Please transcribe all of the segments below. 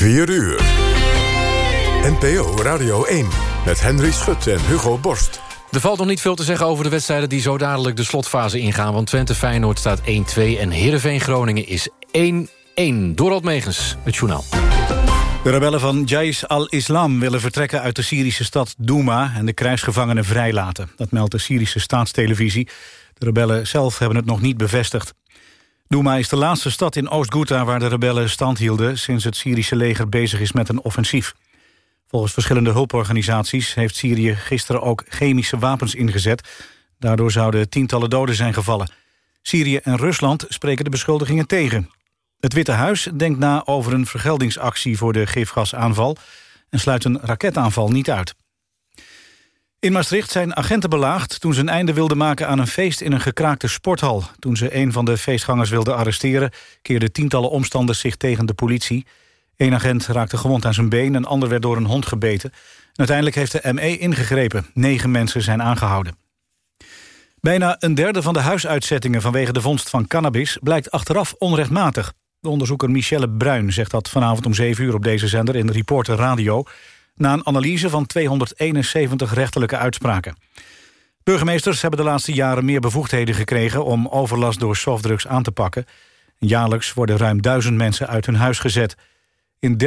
4 uur. NPO Radio 1 met Henry Schut en Hugo Borst. Er valt nog niet veel te zeggen over de wedstrijden die zo dadelijk de slotfase ingaan. Want Twente Feyenoord staat 1-2 en Heerenveen Groningen is 1-1. Dorald Megens, het journaal. De rebellen van Jais al-Islam willen vertrekken uit de Syrische stad Douma... en de krijgsgevangenen vrijlaten. Dat meldt de Syrische staatstelevisie. De rebellen zelf hebben het nog niet bevestigd. Douma is de laatste stad in Oost-Ghouta waar de rebellen stand hielden... sinds het Syrische leger bezig is met een offensief. Volgens verschillende hulporganisaties heeft Syrië gisteren ook chemische wapens ingezet. Daardoor zouden tientallen doden zijn gevallen. Syrië en Rusland spreken de beschuldigingen tegen. Het Witte Huis denkt na over een vergeldingsactie voor de gifgasaanval... en sluit een raketaanval niet uit. In Maastricht zijn agenten belaagd toen ze een einde wilden maken aan een feest in een gekraakte sporthal. Toen ze een van de feestgangers wilden arresteren, keerden tientallen omstanders zich tegen de politie. Eén agent raakte gewond aan zijn been, een ander werd door een hond gebeten. En uiteindelijk heeft de ME ingegrepen. Negen mensen zijn aangehouden. Bijna een derde van de huisuitzettingen vanwege de vondst van cannabis... blijkt achteraf onrechtmatig. De onderzoeker Michelle Bruin zegt dat vanavond om 7 uur op deze zender... in Reporter Radio, na een analyse van 271 rechterlijke uitspraken. Burgemeesters hebben de laatste jaren meer bevoegdheden gekregen... om overlast door softdrugs aan te pakken. Jaarlijks worden ruim duizend mensen uit hun huis gezet... In 30%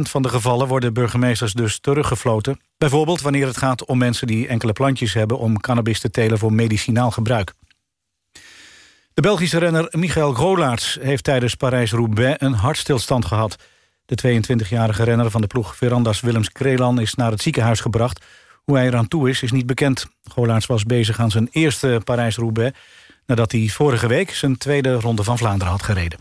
van de gevallen worden burgemeesters dus teruggefloten. Bijvoorbeeld wanneer het gaat om mensen die enkele plantjes hebben... om cannabis te telen voor medicinaal gebruik. De Belgische renner Michael Grolaerts heeft tijdens Parijs-Roubaix... een hartstilstand gehad. De 22-jarige renner van de ploeg Verandas Willems-Krelan... is naar het ziekenhuis gebracht. Hoe hij eraan toe is, is niet bekend. Grolaerts was bezig aan zijn eerste Parijs-Roubaix... nadat hij vorige week zijn tweede ronde van Vlaanderen had gereden.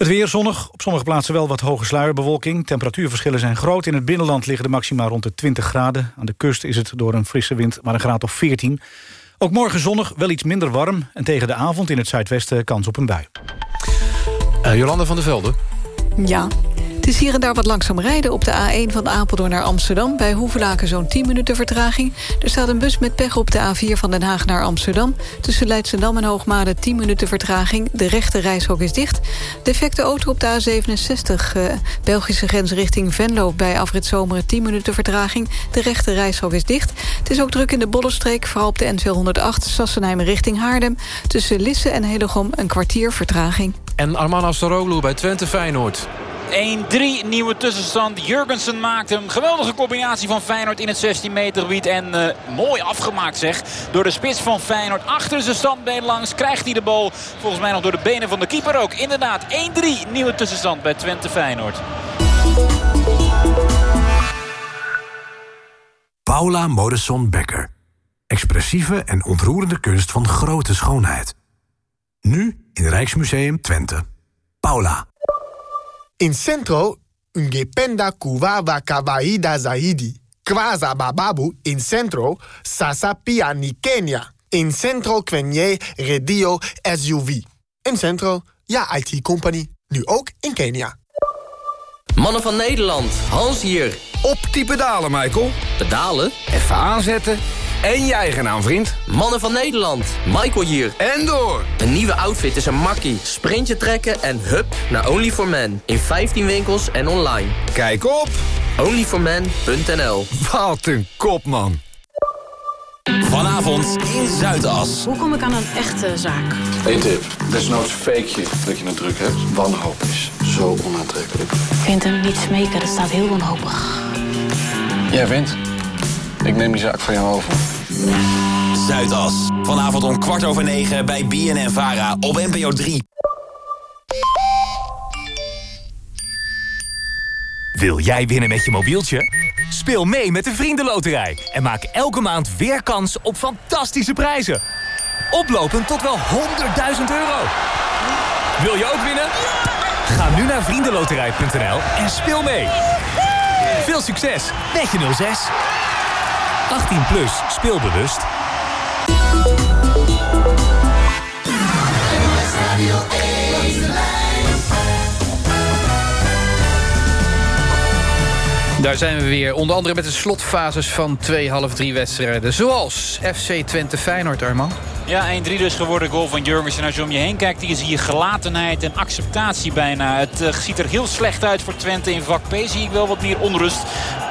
Het weer zonnig, op sommige plaatsen wel wat hoge sluierbewolking. Temperatuurverschillen zijn groot. In het binnenland liggen de maxima rond de 20 graden. Aan de kust is het door een frisse wind maar een graad of 14. Ook morgen zonnig, wel iets minder warm. En tegen de avond in het zuidwesten kans op een bui. Uh, Jolanda van der Velde. Ja, het is hier en daar wat langzaam rijden op de A1 van Apeldoorn naar Amsterdam. Bij Hoevelaken zo'n 10 minuten vertraging. Er staat een bus met pech op de A4 van Den Haag naar Amsterdam. Tussen Leidschendam en Hoogmade 10 minuten vertraging. De rechte reishok is dicht. Defecte auto op de A67, uh, Belgische grens richting Venlo... bij afrit Zomeren 10 minuten vertraging. De rechte reishok is dicht. Het is ook druk in de Bollenstreek, vooral op de N208... Sassenheim richting Haarlem. Tussen Lisse en Hedegom een kwartier vertraging. En Arman Astaroglu bij Twente Feyenoord. 1-3 nieuwe tussenstand. Jurgensen maakt hem. Geweldige combinatie van Feyenoord in het 16 meter gebied. En uh, mooi afgemaakt zeg. Door de spits van Feyenoord. Achter zijn standbeen langs krijgt hij de bal. Volgens mij nog door de benen van de keeper ook. Inderdaad 1-3 nieuwe tussenstand bij Twente Feyenoord. Paula Modesson Becker. Expressieve en ontroerende kunst van grote schoonheid. Nu in Rijksmuseum Twente. Paula. In Centro, ungependa kuwawa kawaida zaidi. Kwaza bababu in Centro, sasa pia ni Kenya. In Centro kwenye radio SUV. In Centro, ja IT company. Nu ook in Kenia. Mannen van Nederland, Hans hier. Op die pedalen, Michael. Pedalen? Even aanzetten en je eigen naam, vriend. Mannen van Nederland, Michael hier. En door. Een nieuwe outfit is een makkie. Sprintje trekken en hup naar only for men In 15 winkels en online. Kijk op onlyformen.nl Wat een kop, man. Vanavond in Zuidas. Hoe kom ik aan een echte zaak? Eén tip. Desnoods fake je dat je het druk hebt. Wanhoop is zo onaantrekkelijk. Ik vind hem niet smeken, dat staat heel wanhopig. Jij wint. Ik neem die zaak van jou over. Zuidas. Vanavond om kwart over negen bij BNN Vara op NPO 3. Wil jij winnen met je mobieltje? Speel mee met de Vriendenloterij en maak elke maand weer kans op fantastische prijzen. Oplopend tot wel 100.000 euro. Wil je ook winnen? Ga nu naar vriendenloterij.nl en speel mee. Veel succes met je 06. 18 plus, speelbewust. Daar zijn we weer. Onder andere met de slotfases van twee half drie wedstrijden. Zoals FC Twente Feyenoord, Arman. Ja, 1-3 dus geworden. Goal van Jurgensen. Als je om je heen kijkt, hier zie je gelatenheid en acceptatie bijna. Het uh, ziet er heel slecht uit voor Twente. In vak P zie ik wel wat meer onrust.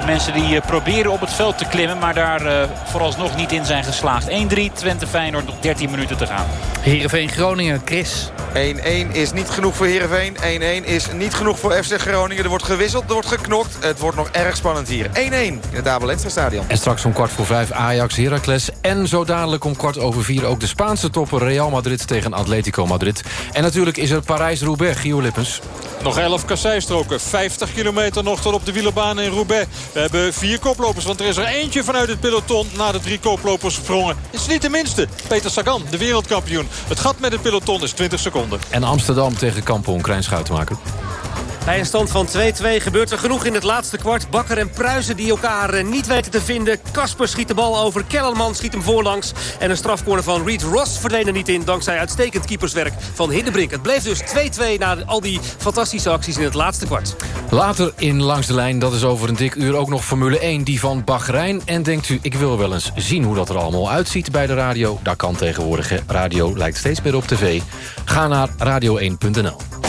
Mensen die uh, proberen op het veld te klimmen, maar daar uh, vooralsnog niet in zijn geslaagd. 1-3, Twente Feyenoord, nog 13 minuten te gaan. Heerenveen Groningen, Chris. 1-1 is niet genoeg voor Heerenveen. 1-1 is niet genoeg voor FC Groningen. Er wordt gewisseld, er wordt geknokt. Het wordt nog erg spannend hier. 1-1 in het Abel Stadion. En straks om kwart voor vijf Ajax, Heracles. En zo dadelijk om kwart over vier ook de Spaanse topper Real Madrid tegen Atletico Madrid. En natuurlijk is er Parijs-Roubaix, Gio Lippens. Nog 11 kasseistroken. 50 kilometer nog tot op de wielerbaan in Roubaix. We hebben vier koplopers, want er is er eentje vanuit het peloton... na de drie koplopers gesprongen. Het is niet de minste. Peter Sagan, de wereldkampioen. Het gat met het peloton is 20 seconden. En Amsterdam tegen Kampong, Krijn Schuitenmaker. Bij een stand van 2-2 gebeurt er genoeg in het laatste kwart. Bakker en Pruisen die elkaar niet weten te vinden. Kasper schiet de bal over. Kellerman schiet hem voorlangs. En een strafcorner van Reed Ross verdween er niet in... dankzij uitstekend keeperswerk van Hindebrink. Het bleef dus 2-2 na al die fantastische acties in het laatste kwart. Later in Langs de Lijn, dat is over een dik uur ook nog Formule 1... die van Bahrein. En denkt u, ik wil wel eens zien hoe dat er allemaal uitziet bij de radio? Dat kan tegenwoordig. Radio lijkt steeds meer op tv. Ga naar radio1.nl.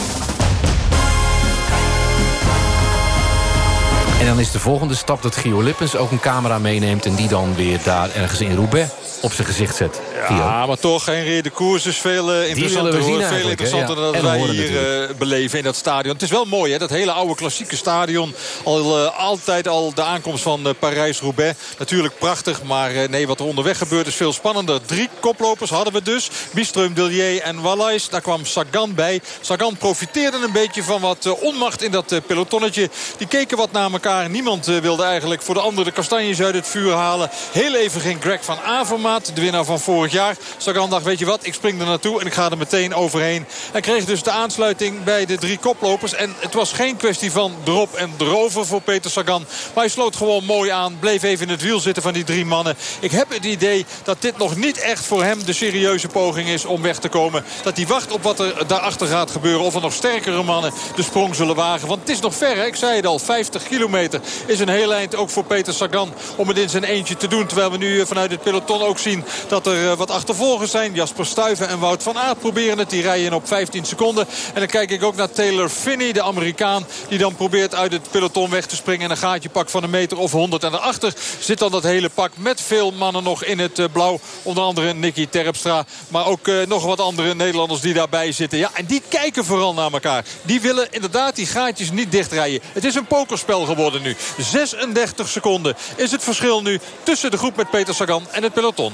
En dan is de volgende stap dat Gio Lippens ook een camera meeneemt... en die dan weer daar ergens in Roubaix op zijn gezicht zet. Ja, maar toch geen reden koers. Dus veel uh, interessanter, hoor. Veel interessanter dan dat wij hier uh, beleven in dat stadion. Het is wel mooi, hè? dat hele oude klassieke stadion. Al, uh, altijd al de aankomst van Parijs-Roubaix. Natuurlijk prachtig, maar nee, wat er onderweg gebeurt is veel spannender. Drie koplopers hadden we dus. Bistreum, Dillier en Wallace. Daar kwam Sagan bij. Sagan profiteerde een beetje van wat onmacht in dat pelotonnetje. Die keken wat naar elkaar. Niemand wilde eigenlijk voor de andere de kastanjes uit het vuur halen. Heel even ging Greg van Avermaat de winnaar van vorig jaar. Sagan dacht, weet je wat, ik spring er naartoe en ik ga er meteen overheen. Hij kreeg dus de aansluiting bij de drie koplopers. En het was geen kwestie van drop en erover voor Peter Sagan. Maar hij sloot gewoon mooi aan. Bleef even in het wiel zitten van die drie mannen. Ik heb het idee dat dit nog niet echt voor hem de serieuze poging is om weg te komen. Dat hij wacht op wat er daarachter gaat gebeuren. Of er nog sterkere mannen de sprong zullen wagen. Want het is nog ver, ik zei het al. 50 kilometer is een heel eind ook voor Peter Sagan om het in zijn eentje te doen. Terwijl we nu vanuit het peloton ook zien dat er wat achtervolgers zijn. Jasper Stuyven en Wout van Aert proberen het. Die rijden op 15 seconden. En dan kijk ik ook naar Taylor Finney, de Amerikaan. Die dan probeert uit het peloton weg te springen. En een gaatje pakt van een meter of 100. En daarachter zit dan dat hele pak met veel mannen nog in het blauw. Onder andere Nicky Terpstra. Maar ook nog wat andere Nederlanders die daarbij zitten. Ja, en die kijken vooral naar elkaar. Die willen inderdaad die gaatjes niet dichtrijden. Het is een pokerspel geworden nu. 36 seconden is het verschil nu tussen de groep met Peter Sagan en het peloton.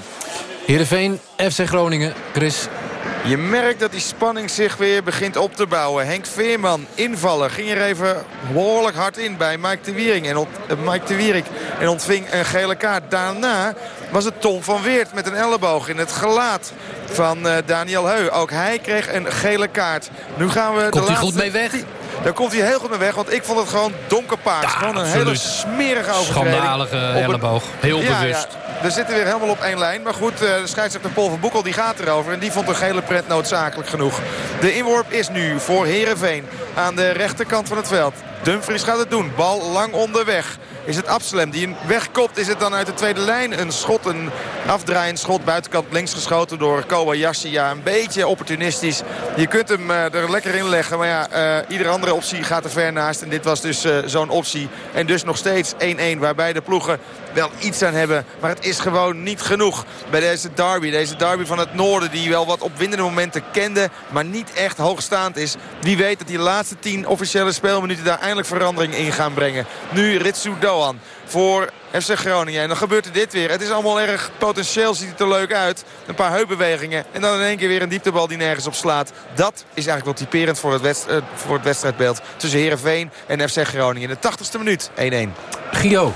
Heerenveen, FC Groningen, Chris. Je merkt dat die spanning zich weer begint op te bouwen. Henk Veerman, invallen, ging er even behoorlijk hard in bij Mike de Wiering. En, Mike de Wierik en ontving een gele kaart. Daarna was het Tom van Weert met een elleboog in het gelaat van uh, Daniel Heu. Ook hij kreeg een gele kaart. Nu gaan we Komt de hij laatste... goed mee weg? Daar komt hij heel goed mee weg. Want ik vond het gewoon donkerpaars. Ja, gewoon een absoluut. hele smerige overtreding. Schandalige een- elleboog. Heel Ja, bewust. ja. We zitten weer helemaal op één lijn. Maar goed, eh, de scheidsrechter Paul van Boekel die gaat erover. En die vond een gele pret noodzakelijk genoeg. De inworp is nu voor Herenveen aan de rechterkant van het veld. Dumfries gaat het doen. Bal lang onderweg. Is het Absalem die hem wegkopt? Is het dan uit de tweede lijn? Een schot, een afdraaiend schot. Buitenkant links geschoten door Kobayashi. Ja, een beetje opportunistisch. Je kunt hem eh, er lekker in leggen. Maar ja, eh, iedere andere optie gaat er ver naast. En dit was dus eh, zo'n optie. En dus nog steeds 1-1. Waarbij de ploegen wel iets aan hebben. Maar het is gewoon niet genoeg bij deze derby. Deze derby van het noorden die wel wat opwindende momenten kende. Maar niet echt hoogstaand is. Wie weet dat die laatste 10 officiële speelminuten daar eindelijk verandering in gaan brengen. Nu Ritsu Doan voor FC Groningen. En dan gebeurt er dit weer. Het is allemaal erg potentieel. Ziet het er leuk uit. Een paar heupbewegingen. En dan in één keer weer een dieptebal die nergens op slaat. Dat is eigenlijk wel typerend voor het, wedst- eh, voor het wedstrijdbeeld. Tussen Heerenveen en FC Groningen. In de 80ste minuut 1-1. Gio.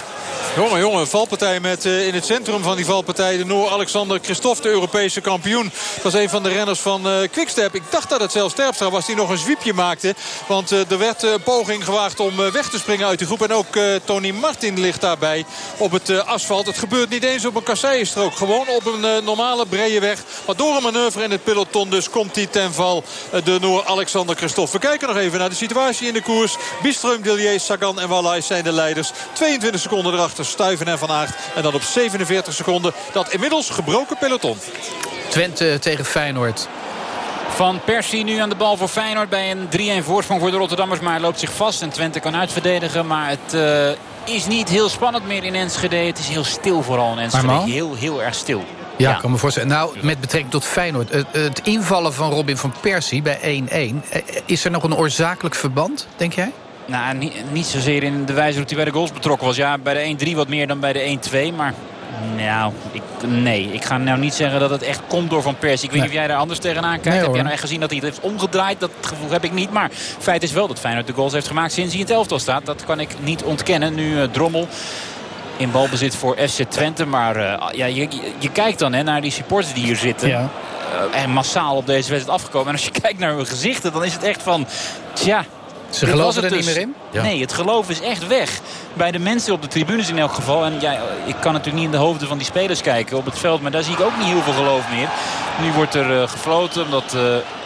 Jongen, jongen, valpartij met uh, in het centrum van die valpartij... de Noor-Alexander Christophe, de Europese kampioen. Dat was een van de renners van uh, Quickstep. Ik dacht dat het zelfs Terpstra was die nog een zwiepje maakte. Want uh, er werd een poging gewaagd om weg te springen uit de groep. En ook Tony Martin ligt daarbij op het asfalt. Het gebeurt niet eens op een kasseienstrook. Gewoon op een normale brede weg. Maar door een manoeuvre in het peloton dus komt hij ten val. de Noor-Alexander Christophe. We kijken nog even naar de situatie in de koers. Bistreum, Dillier, Sagan en Wallace zijn de leiders. 22 seconden erachter Stuiven en Van Aert. En dan op 47 seconden dat inmiddels gebroken peloton. Twente tegen Feyenoord. Van Persie nu aan de bal voor Feyenoord bij een 3-1 voorsprong voor de Rotterdammers. Maar hij loopt zich vast en Twente kan uitverdedigen. Maar het uh, is niet heel spannend meer in Enschede. Het is heel stil vooral in Enschede. Heel, heel erg stil. Ja, ik kan me voorstellen. Nou, met betrekking tot Feyenoord. Het, het invallen van Robin van Persie bij 1-1. Eh, is er nog een oorzakelijk verband, denk jij? Nou, niet, niet zozeer in de wijze waarop hij bij de goals betrokken was. Ja, bij de 1-3 wat meer dan bij de 1-2. Maar nou, ik, nee. Ik ga nou niet zeggen dat het echt komt door Van Persie. Ik weet niet of jij daar anders tegenaan kijkt. heb jij nou echt gezien dat hij het heeft omgedraaid? Dat gevoel heb ik niet. Maar feit is wel dat Feyenoord de goals heeft gemaakt sinds hij in het elftal staat. Dat kan ik niet ontkennen. Nu uh, Drommel in balbezit voor FC Twente. Maar uh, ja, je, je, kijkt dan hè, naar die supporters die hier zitten. Ja. Uh, en massaal op deze wedstrijd afgekomen. En als je kijkt naar hun gezichten, dan is het echt van... Tja, ze geloven er niet dus. meer in? Nee, het geloof is echt weg. Bij de mensen op de tribunes in elk geval. En ja, ik kan natuurlijk niet in de hoofden van die spelers kijken op het veld. Maar daar zie ik ook niet heel veel geloof meer. Nu wordt er uh, gefloten omdat uh,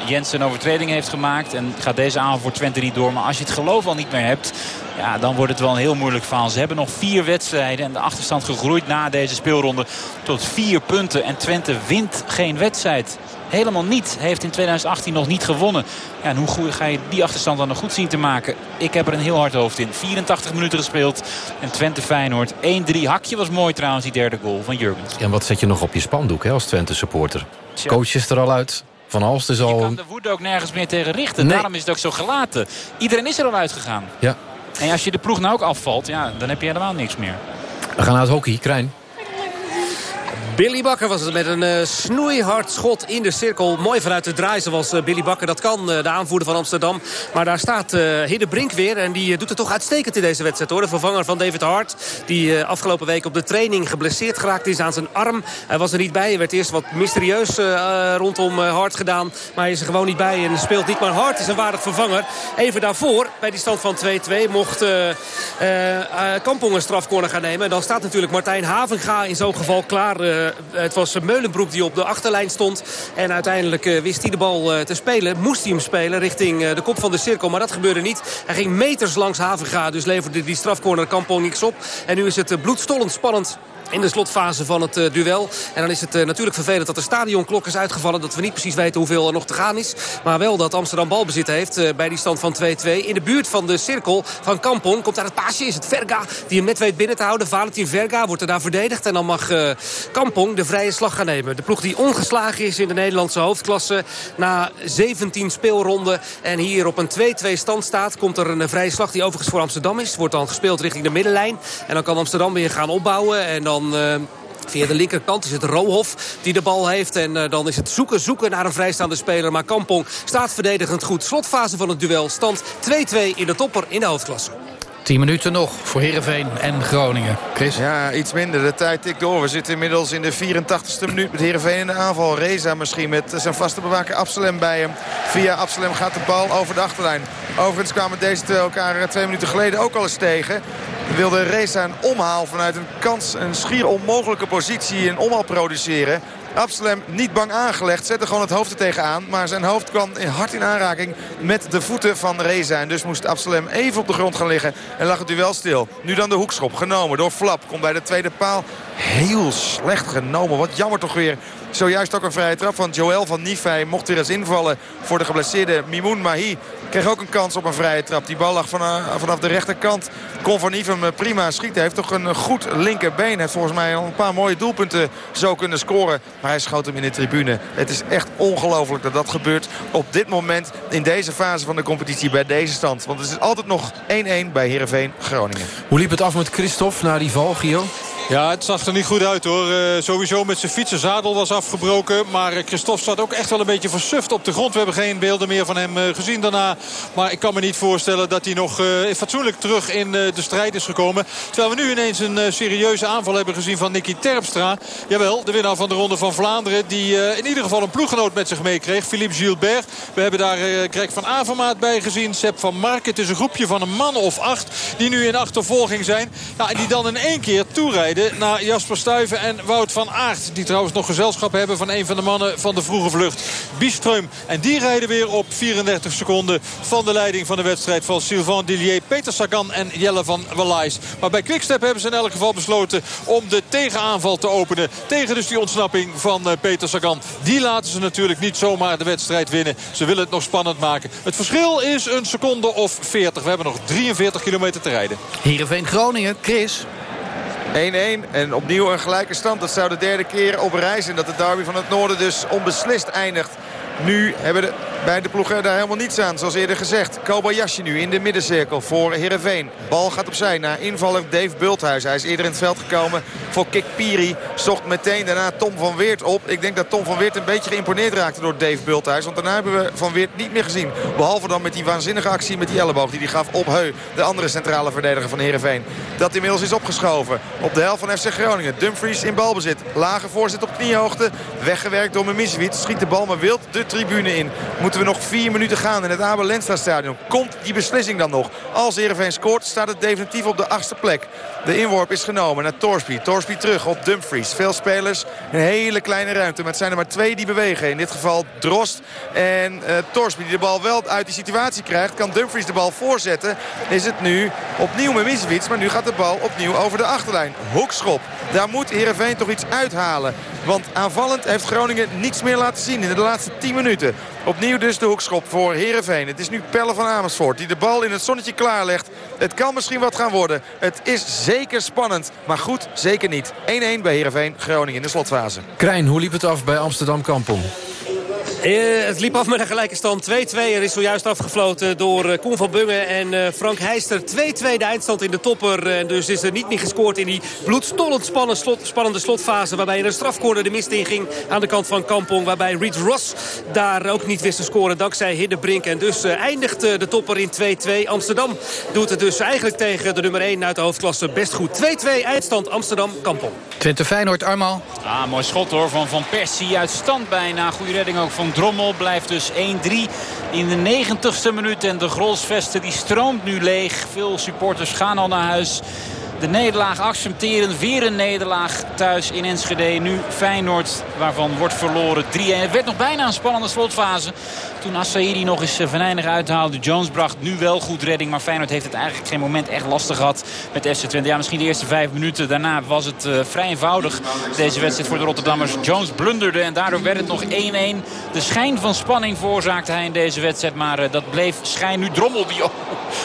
Jensen een overtreding heeft gemaakt. En gaat deze avond voor Twente niet door. Maar als je het geloof al niet meer hebt... Ja, dan wordt het wel een heel moeilijk verhaal. Ze hebben nog vier wedstrijden. En de achterstand gegroeid na deze speelronde tot vier punten. En Twente wint geen wedstrijd helemaal niet. Heeft in 2018 nog niet gewonnen. Ja, en hoe ga je die achterstand dan nog goed zien te maken? Ik heb er een heel hard hoofd in. 84 minuten gespeeld. En Twente Feyenoord 1-3. Hakje was mooi trouwens, die derde goal van Jurgens. En wat zet je nog op je spandoek hè, als Twente supporter? Coach is er al uit. Van Alst is al... Je kan de woede ook nergens meer tegen richten. Daarom is het ook zo gelaten. Iedereen is er al uitgegaan. Ja. En als je de ploeg nou ook afvalt, ja, dan heb je helemaal niks meer. We gaan naar het hockey. Krijn. Billy Bakker was het met een uh, snoeihard schot in de cirkel. Mooi vanuit de draai zoals uh, Billy Bakker dat kan. Uh, de aanvoerder van Amsterdam. Maar daar staat Hidde Brink weer. En die doet het toch uitstekend in deze wedstrijd hoor. De vervanger van David Hart. Die afgelopen week op de training geblesseerd geraakt is aan zijn arm. Hij was er niet bij. Er werd eerst wat mysterieus rondom Hart gedaan. Maar hij is er gewoon niet bij en speelt niet. Maar Hart is een waardig vervanger. Even daarvoor, bij die stand van 2-2, mocht Kampong een strafcorner gaan nemen. En dan staat natuurlijk Martijn Havenga in zo'n geval klaar eh, het was Meulenbroek die op de achterlijn stond. En uiteindelijk eh, wist hij de bal eh, te spelen. Moest hij hem spelen richting de kop van de cirkel. Maar dat gebeurde niet. Hij ging meters langs Havenga. Dus leverde die strafcorner Kampong niks op. En nu is het bloedstollend spannend in de slotfase van het duel. En dan is het natuurlijk vervelend dat de stadionklok is uitgevallen. Dat we niet precies weten hoeveel er nog te gaan is. Maar wel dat Amsterdam balbezit heeft bij die stand van 2-2. In de buurt van de cirkel van Kampong komt daar het paasje. Is het Verga die hem net weet binnen te houden. Valentin Verga wordt er daar verdedigd. En dan mag Kampong de vrije slag gaan nemen. De ploeg die ongeslagen is in de Nederlandse hoofdklasse. Na 17 speelronden en hier op een 2-2 stand staat... komt er een vrije slag die overigens voor Amsterdam is. Wordt dan gespeeld richting de middenlijn. En dan kan Amsterdam weer gaan opbouwen. En dan... Uh, Via de linkerkant is het Rohof die de bal heeft. En uh, dan is het zoeken, zoeken naar een vrijstaande speler. Maar Kampong staat verdedigend goed. Slotfase van het duel. Stand 2-2 in de topper in de hoofdklasse. 10 minuten nog voor Heerenveen en Groningen. Chris? Ja, iets minder. De tijd tikt door. We zitten inmiddels in de 84ste minuut met Heerenveen in de aanval. Reza misschien met zijn vaste bewaker Absalem bij hem. Via Absalem gaat de bal over de achterlijn. Overigens kwamen deze twee elkaar eh, twee minuten geleden ook al eens tegen. Wilde Reza een omhaal vanuit een kans, een schier onmogelijke positie, een omhaal produceren. Absalem niet bang aangelegd. Zette gewoon het hoofd er tegenaan. Maar zijn hoofd kwam hard in aanraking met de voeten van Reza. En dus moest Absalem even op de grond gaan liggen. En lag het duel stil. Nu dan de hoekschop. Genomen door Flap. Komt bij de tweede paal. Heel slecht genomen. Wat jammer toch weer Zojuist ook een vrije trap van Joël van Nifei. Mocht weer eens invallen voor de geblesseerde Mimoun Mahi. Kreeg ook een kans op een vrije trap. Die bal lag vanaf de rechterkant. Kon Van Nifem prima schieten. Heeft toch een goed linkerbeen. Heeft volgens mij al een paar mooie doelpunten zo kunnen scoren. Maar hij schoot hem in de tribune. Het is echt ongelooflijk dat dat gebeurt op dit moment. In deze fase van de competitie bij deze stand. Want het is altijd nog 1-1 bij Heerenveen Groningen. Hoe liep het af met Christophe na die val, Gio? Ja, het zag er niet goed uit hoor. Uh, sowieso met zijn fiets. Zijn zadel was afgebroken. Maar Christophe zat ook echt wel een beetje versuft op de grond. We hebben geen beelden meer van hem uh, gezien daarna. Maar ik kan me niet voorstellen dat hij nog fatsoenlijk terug in de strijd is gekomen. Terwijl we nu ineens een serieuze aanval hebben gezien van Nicky Terpstra. Jawel, de winnaar van de Ronde van Vlaanderen. Die in ieder geval een ploeggenoot met zich meekreeg. Philippe Gilbert. We hebben daar Greg van Avermaat bij gezien. Sepp van Mark. Het is een groepje van een man of acht die nu in achtervolging zijn. En die dan in één keer toerijden naar Jasper Stuyven en Wout van Aert. Die trouwens nog gezelschap hebben van een van de mannen van de vroege vlucht. Bistreum. En die rijden weer op 34 seconden van de leiding van de wedstrijd van Sylvain Dillier, Peter Sagan en Jelle van Wallais. Maar bij Quickstep hebben ze in elk geval besloten om de tegenaanval te openen. Tegen dus die ontsnapping van eh, Peter Sagan. Die laten ze natuurlijk niet zomaar de wedstrijd winnen. Ze willen het nog spannend maken. Het verschil is een seconde of 40. We hebben nog 43 kilometer te rijden. Heerenveen Groningen, Chris. 1-1 en opnieuw een gelijke stand. Dat zou de derde keer op reis zijn dat de derby van het noorden dus onbeslist eindigt. Nu hebben de bij de ploegen daar helemaal niets aan. Zoals eerder gezegd. Kobayashi nu in de middencirkel voor Heerenveen. Bal gaat opzij naar invaller Dave Bulthuis. Hij is eerder in het veld gekomen voor Kik Piri. Zocht meteen daarna Tom van Weert op. Ik denk dat Tom van Weert een beetje geïmponeerd raakte door Dave Bulthuis. Want daarna hebben we Van Weert niet meer gezien. Behalve dan met die waanzinnige actie met die elleboog die hij gaf op Heu. De andere centrale verdediger van Heerenveen. Dat inmiddels is opgeschoven. Op de helft van FC Groningen. Dumfries in balbezit. Lage voorzet op kniehoogte. Weggewerkt door Mimicevic. Schiet de bal maar wild de tribune in. Moet moeten we nog vier minuten gaan in het Abel Lenstra stadion. Komt die beslissing dan nog? Als Heerenveen scoort staat het definitief op de achtste plek. De inworp is genomen naar Torsby. Torsby terug op Dumfries. Veel spelers, een hele kleine ruimte. Maar het zijn er maar twee die bewegen. In dit geval Drost en uh, die de bal wel uit die situatie krijgt. Kan Dumfries de bal voorzetten. Is het nu opnieuw met Misevic. Maar nu gaat de bal opnieuw over de achterlijn. Hoekschop. Daar moet Heerenveen toch iets uithalen. Want aanvallend heeft Groningen niets meer laten zien in de laatste 10 minuten. Opnieuw dus de hoekschop voor Heerenveen. Het is nu Pelle van Amersfoort die de bal in het zonnetje klaarlegt. Het kan misschien wat gaan worden. Het is zeker spannend. Maar goed, zeker niet. 1-1 bij Heerenveen, Groningen in de slotfase. Krijn, hoe liep het af bij Amsterdam Kampong? Uh, het liep af met een gelijke stand 2-2. Er is zojuist afgefloten door uh, Koen van Bungen en uh, Frank Heister. 2-2 de eindstand in de topper. En dus is er niet meer gescoord in die bloedstollend spannende, slot, spannende slotfase. Waarbij er een strafcorner de mist in ging aan de kant van Kampong. Waarbij Reed Ross daar ook niet wist te scoren dankzij Hiddebrink. En dus eindigt de topper in 2-2. Amsterdam doet het dus eigenlijk tegen de nummer 1 uit de hoofdklasse best goed. 2-2 eindstand Amsterdam-Kampong. Twente Feyenoord, Armal. Ah, mooi schot hoor van Van Persie uit stand bijna. Goede redding ook van Drommel blijft dus 1-3 in de 90ste minuut. En de Grolsvesten die stroomt nu leeg. Veel supporters gaan al naar huis. De nederlaag accepteren. Weer een nederlaag thuis in Enschede. Nu Feyenoord waarvan wordt verloren 3-1. Het werd nog bijna een spannende slotfase. Toen Assaidi nog eens eh, venijnig uithaalde. Jones bracht nu wel goed redding. Maar Feyenoord heeft het eigenlijk geen moment echt lastig gehad met FC Twente. Ja, misschien de eerste vijf minuten. Daarna was het uh, vrij eenvoudig deze wedstrijd voor de Rotterdammers. Jones blunderde en daardoor werd het nog 1-1. De schijn van spanning veroorzaakte hij in deze wedstrijd. Maar uh, dat bleef schijn. Nu Drommel die ook,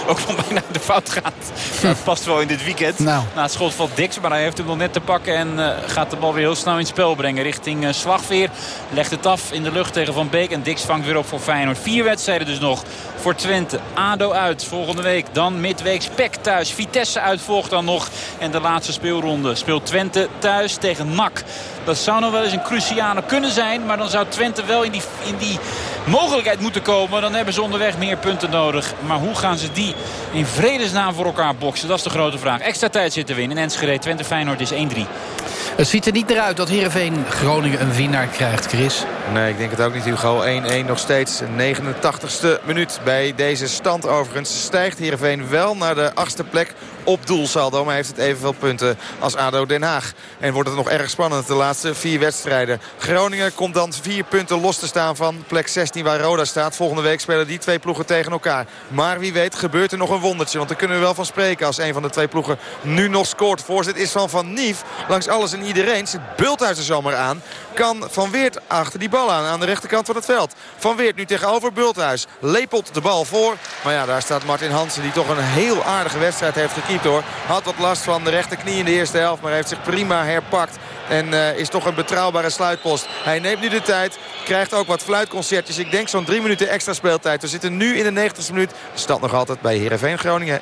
ook van bijna de fout gaat. Dat past wel in dit weekend. Nou. Na het schot van Dix. Maar hij heeft hem nog net te pakken. En uh, gaat de bal weer heel snel in het spel brengen. Richting Slagveer. Legt het af in de lucht tegen Van Beek. En Dix vangt weer op voor Feyenoord. Vier wedstrijden dus nog voor Twente. ADO uit volgende week. Dan midweek Spek thuis. Vitesse uit volgt dan nog. En de laatste speelronde speelt Twente thuis tegen NAC. Dat zou nog wel eens een cruciale kunnen zijn. Maar dan zou Twente wel in die, in die mogelijkheid moeten komen. Dan hebben ze onderweg meer punten nodig. Maar hoe gaan ze die in vredesnaam voor elkaar boksen? Dat is de grote vraag. Extra tijd zitten we in. In Enschede Twente Feyenoord is 1-3. Het ziet er niet naar uit dat Heerenveen Groningen een winnaar krijgt, Chris. Nee, ik denk het ook niet, Hugo. 1-1 nog steeds. 89ste minuut bij deze stand overigens. Stijgt Heerenveen wel naar de achtste plek op doelsaldo. Maar heeft het evenveel punten als ADO Den Haag. En wordt het nog erg spannend de laatste vier wedstrijden. Groningen komt dan vier punten los te staan van plek 16 waar Roda staat. Volgende week spelen die twee ploegen tegen elkaar. Maar wie weet gebeurt er nog een wondertje. Want daar kunnen we wel van spreken als een van de twee ploegen nu nog scoort. Voorzet is van Van Nief. Langs alles en iedereen zit Bulthuis er zomaar aan. Kan Van Weert achter die bal aan. Aan de rechterkant van het veld. Van Weert nu tegenover Bulthuis. Lepelt de bal voor. Maar ja, daar staat Martin Hansen die toch een heel aardige wedstrijd heeft gekiept hoor. Had wat last van de rechterknie in de eerste helft. Maar heeft zich prima herpakt. En uh, is toch een betrouwbare sluitpost. Hij neemt nu de tijd. Krijgt ook wat fluitconcertjes. Ik denk zo'n drie minuten extra speeltijd. We zitten nu in de 90ste minuut. De stand nog altijd bij Heerenveen Groningen 1-1.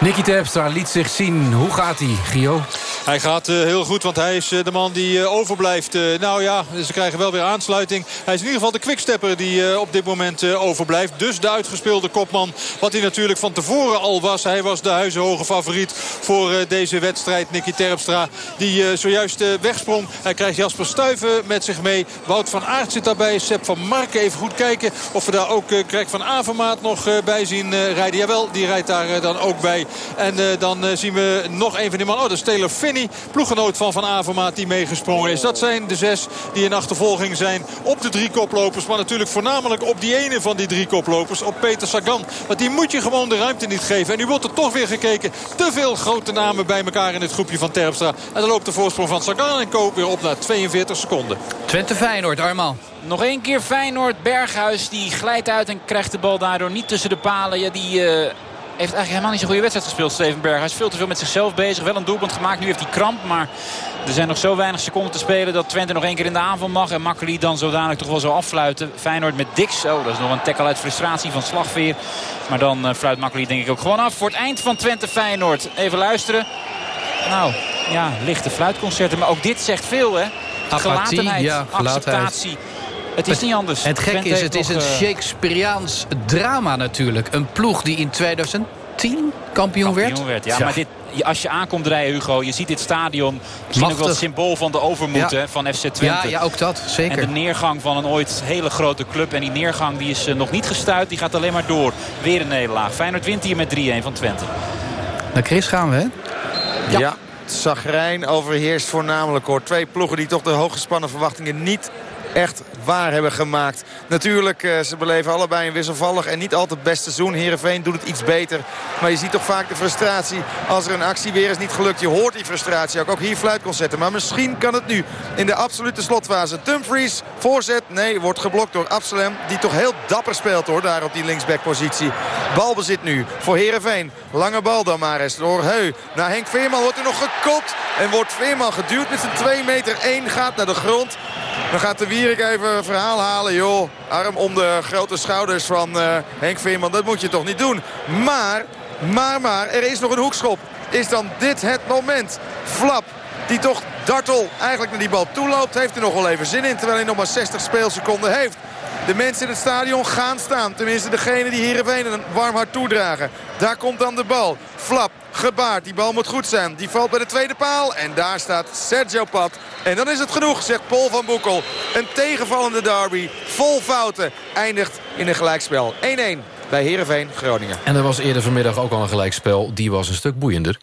Nicky Terpstra liet zich zien. Hoe gaat hij, Gio? Hij gaat heel goed, want hij is de man die overblijft. nou ja, ze krijgen wel weer aansluiting. Hij is in ieder geval de quickstepper die op dit moment overblijft. Dus de uitgespeelde kopman. Wat hij natuurlijk van tevoren al was. Hij was de huizenhoge favoriet voor deze wedstrijd. Nicky Terpstra die zojuist wegsprong. Hij krijgt Jasper Stuyven met zich mee. Wout van Aert zit daarbij. Sepp van Marken even goed kijken of we daar ook Greg van Avermaat nog bij zien rijden. Jawel, die rijdt daar dan ook bij. En dan zien we nog een van die mannen. Oh, dat is Taylor Finney. Ploegenoot van Van Avermaat die meegesprongen is. Dat zijn de zes die in achtervolging zijn op de drie koplopers. Maar natuurlijk voornamelijk op die ene van die drie koplopers. Op Peter Sagan. Want die moet je gewoon de ruimte niet geven. En nu wordt er toch weer gekeken. Te veel grote namen bij elkaar in het groepje van Terpstra. En dan loopt de voorsprong van Sagan en Koop weer op naar 42 seconden. Twente Feyenoord, Armal. Nog één keer Feyenoord. Berghuis die glijdt uit en krijgt de bal daardoor niet tussen de palen. Ja, die... Uh heeft eigenlijk helemaal niet zo'n goede wedstrijd gespeeld, Steven Berg. Hij is veel te veel met zichzelf bezig. Wel een doelpunt gemaakt. Nu heeft hij kramp. Maar er zijn nog zo weinig seconden te spelen dat Twente nog één keer in de aanval mag. En Makkeli dan zodanig toch wel zo affluiten. Feyenoord met Dix. Oh, dat is nog een tackle uit frustratie van Slagveer. Maar dan uh, fluit Makkeli denk ik ook gewoon af. Voor het eind van Twente Feyenoord. Even luisteren. Nou, ja, lichte fluitconcerten. Maar ook dit zegt veel, hè? Gelatenheid, ja, acceptatie. Het is niet anders. Het gek is, het is een eh, Shakespeareaans drama natuurlijk. Een ploeg die in 2010 kampioen, kampioen werd. Ja, maar dit, als je aankomt rijden, Hugo, je ziet dit stadion. Misschien ook wel het symbool van de overmoed van FC Twente. Ja, ja, ook dat, zeker. En de neergang van een ooit hele grote club. En die neergang die is eh, nog niet gestuurd, die gaat alleen maar door. Weer een nederlaag. Feyenoord wint hier met 3-1 van Twente. Naar Chris gaan we, hè? Ja. ja. Zagrijn overheerst voornamelijk hoor. Twee ploegen die toch de hooggespannen verwachtingen niet echt waar hebben gemaakt. Natuurlijk, uh, ze beleven allebei een wisselvallig en niet altijd best seizoen. Heerenveen doet het iets beter. Maar je ziet toch vaak de frustratie als er een actie weer is niet gelukt. Je hoort die frustratie ook. Ook hier fluitconcerten. Maar misschien kan het nu in de absolute slotfase. Dumfries, voorzet. Nee, wordt geblokt door Absalem. Die toch heel dapper speelt hoor, daar op die linksbackpositie. Balbezit nu voor Heerenveen. Lange bal dan maar eens door Heu. Naar Henk Veerman wordt er nog gekopt. En wordt Veerman geduwd met zijn 2 meter 1. Gaat naar de grond. Dan gaat de Wierik even een verhaal halen. Joh, arm om de grote schouders van uh, Henk Veerman. Dat moet je toch niet doen. Maar, maar, maar, er is nog een hoekschop. Is dan dit het moment? Flap, die toch dartel eigenlijk naar die bal toeloopt. Heeft er nog wel even zin in, terwijl hij nog maar 60 speelseconden heeft. De mensen in het stadion gaan staan. Tenminste degene die Heerenveen een warm hart toedragen. Daar komt dan de bal. Flap, gebaard. Die bal moet goed zijn. Die valt bij de tweede paal. En daar staat Sergio Pat. En dan is het genoeg, zegt Paul van Boekel. Een tegenvallende derby. Vol fouten. Eindigt in een gelijkspel. 1-1 bij Heerenveen Groningen. En er was eerder vanmiddag ook al een gelijkspel. Die was een stuk boeiender.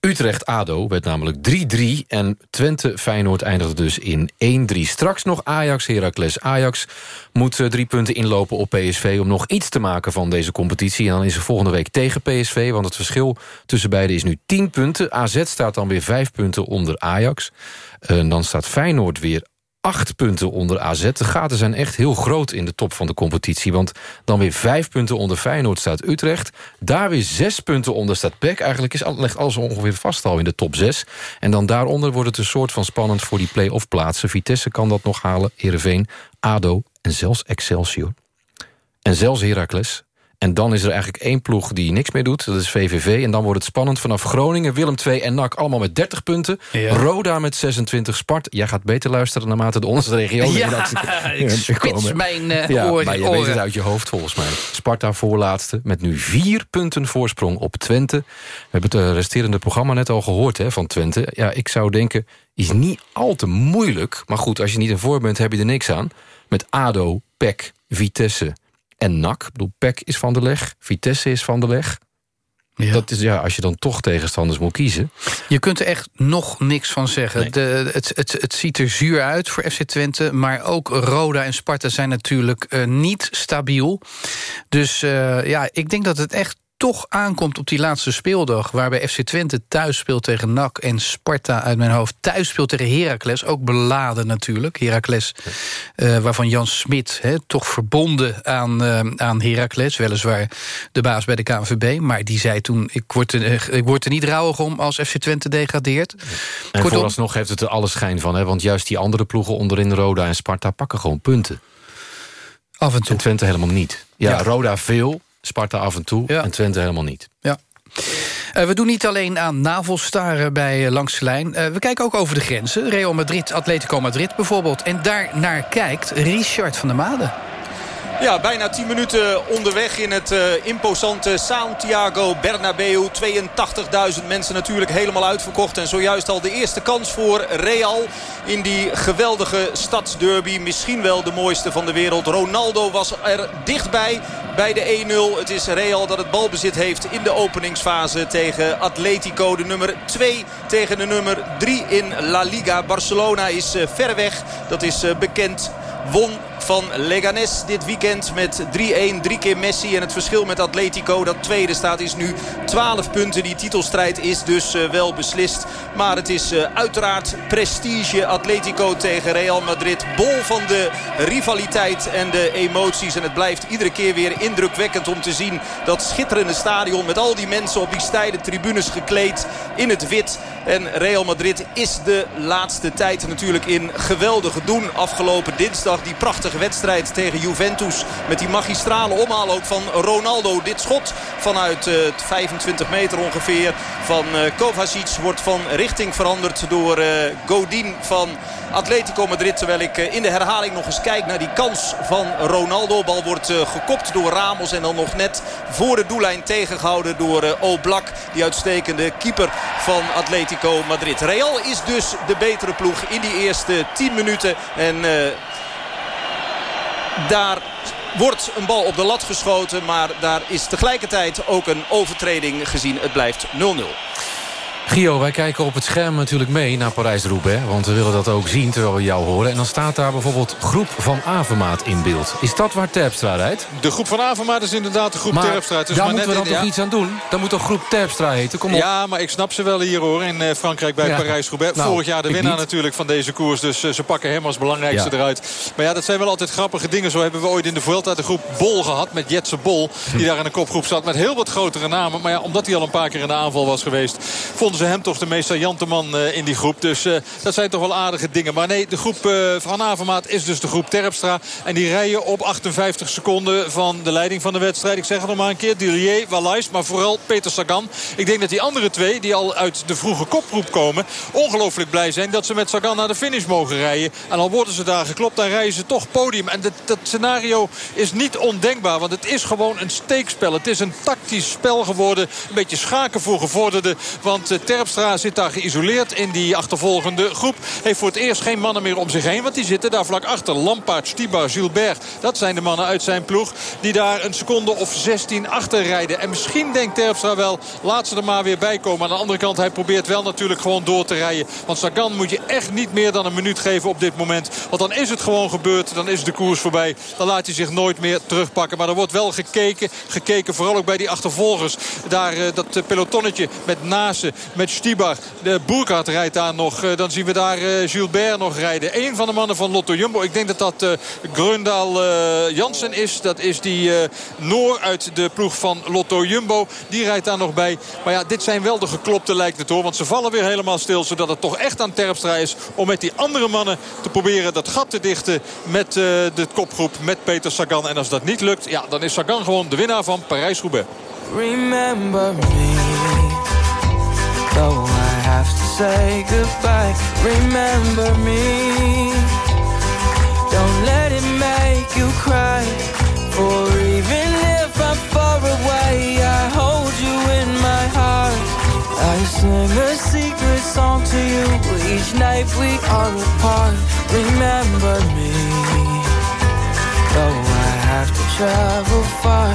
Utrecht-ADO werd namelijk 3-3 en Twente-Feyenoord eindigde dus in 1-3. Straks nog Ajax-Heracles. Ajax moet eh, drie punten inlopen op PSV... om nog iets te maken van deze competitie. En dan is er volgende week tegen PSV... want het verschil tussen beiden is nu 10 punten. AZ staat dan weer 5 punten onder Ajax. En dan staat Feyenoord weer acht punten onder AZ. De gaten zijn echt heel groot in de top van de competitie. Want dan weer vijf punten onder Feyenoord staat Utrecht. Daar weer zes punten onder staat PEC. Eigenlijk is, ligt alles ongeveer vast al in de top zes. En dan daaronder wordt het een soort van spannend voor die play-off plaatsen. Vitesse kan dat nog halen, Heerenveen, ADO en zelfs Excelsior. En zelfs Heracles. En dan is er eigenlijk één ploeg die niks meer doet. Dat is VVV. En dan wordt het spannend vanaf Groningen, Willem II en NAC... allemaal met 30 punten. Roda met 26. Spart. Jij gaat beter luisteren naarmebe de onze regio. Ja, ik spits mijn uh, ja, Maar je weet het uit je hoofd volgens mij. Sparta voorlaatste met nu vier punten voorsprong op Twente. We hebben het eh, resterende programma net al gehoord hè, van Twente. Ja, ik zou denken, is niet al te moeilijk. Maar goed, als je niet in voor bent, heb je er niks aan. Met ADO, PEC, Vitesse en NAC. Ik bedoel, PEC is van de leg, Vitesse is van de leg. Ja. Dat is ja, als je dan toch tegenstanders moet kiezen. Je kunt er echt nog niks van zeggen. De, het, het, het ziet er zuur uit voor FC Twente. Maar ook Roda en Sparta zijn natuurlijk uh, niet stabiel. Dus uh, ja, ik denk dat het echt toch aankomt op die laatste speeldag... waarbij FC Twente thuis speelt tegen NAC en Sparta uit mijn hoofd... thuis speelt tegen Heracles, ook beladen natuurlijk. Heracles, uh, waarvan Jan Smit, toch verbonden aan, uh, aan Heracles... weliswaar de baas bij de KNVB, maar die zei toen... ik word er, eh, ik word er niet rouwig om als FC Twente degradeert. En Kortom, vooralsnog heeft het er alle schijn van, hè? want juist die andere ploegen... onderin Roda en Sparta pakken gewoon punten. Af en toe. En Twente helemaal niet. Ja, ja. Roda veel, Sparta af en toe en Twente helemaal niet. Ja. Uh, we doen niet alleen aan navelstaren bij uh, Langs de Lijn. Uh, we kijken ook over de grenzen. Real Madrid, Atletico Madrid bijvoorbeeld. En daar naar kijkt Richard van der Made. Ja, bijna 10 minuten onderweg in het uh, imposante Santiago Bernabeu. 82.000 mensen natuurlijk helemaal uitverkocht. En zojuist al de eerste kans voor Real in die geweldige stadsderby. Misschien wel de mooiste van de wereld. Ronaldo was er dichtbij bij de 1-0. Het is Real dat het balbezit heeft in de openingsfase tegen Atletico. De nummer 2 tegen de nummer 3 in La Liga. Barcelona is uh, ver weg. Dat is uh, bekend. Won van Leganes dit weekend met 3-1. Drie keer Messi. En het verschil met Atletico, dat tweede staat, is nu 12 punten. Die titelstrijd is dus uh, wel beslist. Maar het is uh, uiteraard prestige Atletico tegen Real Madrid. Bol van de rivaliteit en de emoties. En het blijft iedere keer weer indrukwekkend om te zien... dat schitterende stadion met al die mensen op die stijde tribunes gekleed in het wit. En Real Madrid is de laatste tijd natuurlijk in geweldige doen. Afgelopen dinsdag die prachtige wedstrijd tegen Juventus. Met die magistrale omhaal ook van Ronaldo. Dit schot vanuit uh, 25 meter ongeveer van uh, Kovacic wordt van richting veranderd door uh, Godin van Atletico Madrid. Terwijl ik in de herhaling nog eens kijk naar die kans van Ronaldo. Bal wordt gekopt door Ramos en dan nog net voor de doellijn tegengehouden door Oblak. Die uitstekende keeper van Atletico Madrid. Real is dus de betere ploeg in die eerste 10 minuten. En daar wordt een bal op de lat geschoten. Maar daar is tegelijkertijd ook een overtreding gezien. Het blijft 0-0. Gio, wij kijken op het scherm natuurlijk mee naar Parijs-Roubaix. Want we willen dat ook zien terwijl we jou horen. En dan staat daar bijvoorbeeld groep van Avermaat in beeld. Is dat waar Terpstra rijdt? De groep van Avermaat is inderdaad de groep maar Terpstra. Dus daar maar moeten we dan toch ja. iets aan doen? Dan moet toch groep Terpstra heten? Kom op. Ja, maar ik snap ze wel hier hoor. In uh, Frankrijk bij ja. Parijs-Roubaix. Nou, Vorig jaar de winnaar natuurlijk van deze koers. Dus uh, ze pakken hem als belangrijkste ja. eruit. Maar ja, dat zijn wel altijd grappige dingen. Zo hebben we ooit in de Vuelta de groep Bol gehad. Met Jetse Bol. Die daar in de kopgroep zat. Met heel wat grotere namen. Maar ja, omdat hij al een paar keer in de aanval was geweest. Vonden ze hem toch de meest man in die groep. Dus uh, dat zijn toch wel aardige dingen. Maar nee, de groep uh, van Avermaat is dus de groep Terpstra. En die rijden op 58 seconden van de leiding van de wedstrijd. Ik zeg het nog maar een keer. Dillier, Wallais, maar vooral Peter Sagan. Ik denk dat die andere twee, die al uit de vroege kopgroep komen... ongelooflijk blij zijn dat ze met Sagan naar de finish mogen rijden. En al worden ze daar geklopt, dan rijden ze toch podium. En dat, dat scenario is niet ondenkbaar. Want het is gewoon een steekspel. Het is een tactisch spel geworden. Een beetje schaken voor gevorderden. Want Terpstra zit daar geïsoleerd in die achtervolgende groep. Heeft voor het eerst geen mannen meer om zich heen. Want die zitten daar vlak achter. Lampaard, Stibar, Gilbert. Dat zijn de mannen uit zijn ploeg. Die daar een seconde of 16 achter rijden. En misschien denkt Terpstra wel, laat ze er maar weer bij komen. Aan de andere kant, hij probeert wel natuurlijk gewoon door te rijden. Want Sagan moet je echt niet meer dan een minuut geven op dit moment. Want dan is het gewoon gebeurd. Dan is de koers voorbij. Dan laat hij zich nooit meer terugpakken. Maar er wordt wel gekeken. Gekeken vooral ook bij die achtervolgers. Daar uh, dat pelotonnetje met Nase, met Stibar. De Boerkaart rijdt daar nog. Uh, dan zien we daar uh, Gilbert nog rijden. Een van de mannen van Lotto Jumbo. Ik denk dat dat uh, Grundal Jansen is. Dat is die Noor uit de ploeg van Lotto Jumbo. Die rijdt daar nog bij. Maar ja, dit zijn wel de geklopte lijkt het hoor. Want ze vallen weer helemaal stil. Zodat het toch echt aan Terpstra is om met die andere mannen te proberen dat gat te dichten met de kopgroep. Met Peter Sagan. En als dat niet lukt, ja, dan is Sagan gewoon de winnaar van Parijs-Roubaix. Remember me. Though I have to say goodbye, remember me. Don't let it make you cry. For even if I'm far away, I hold you in my heart. I sing a secret song to you each night we are apart. Remember me. Though I have to travel far,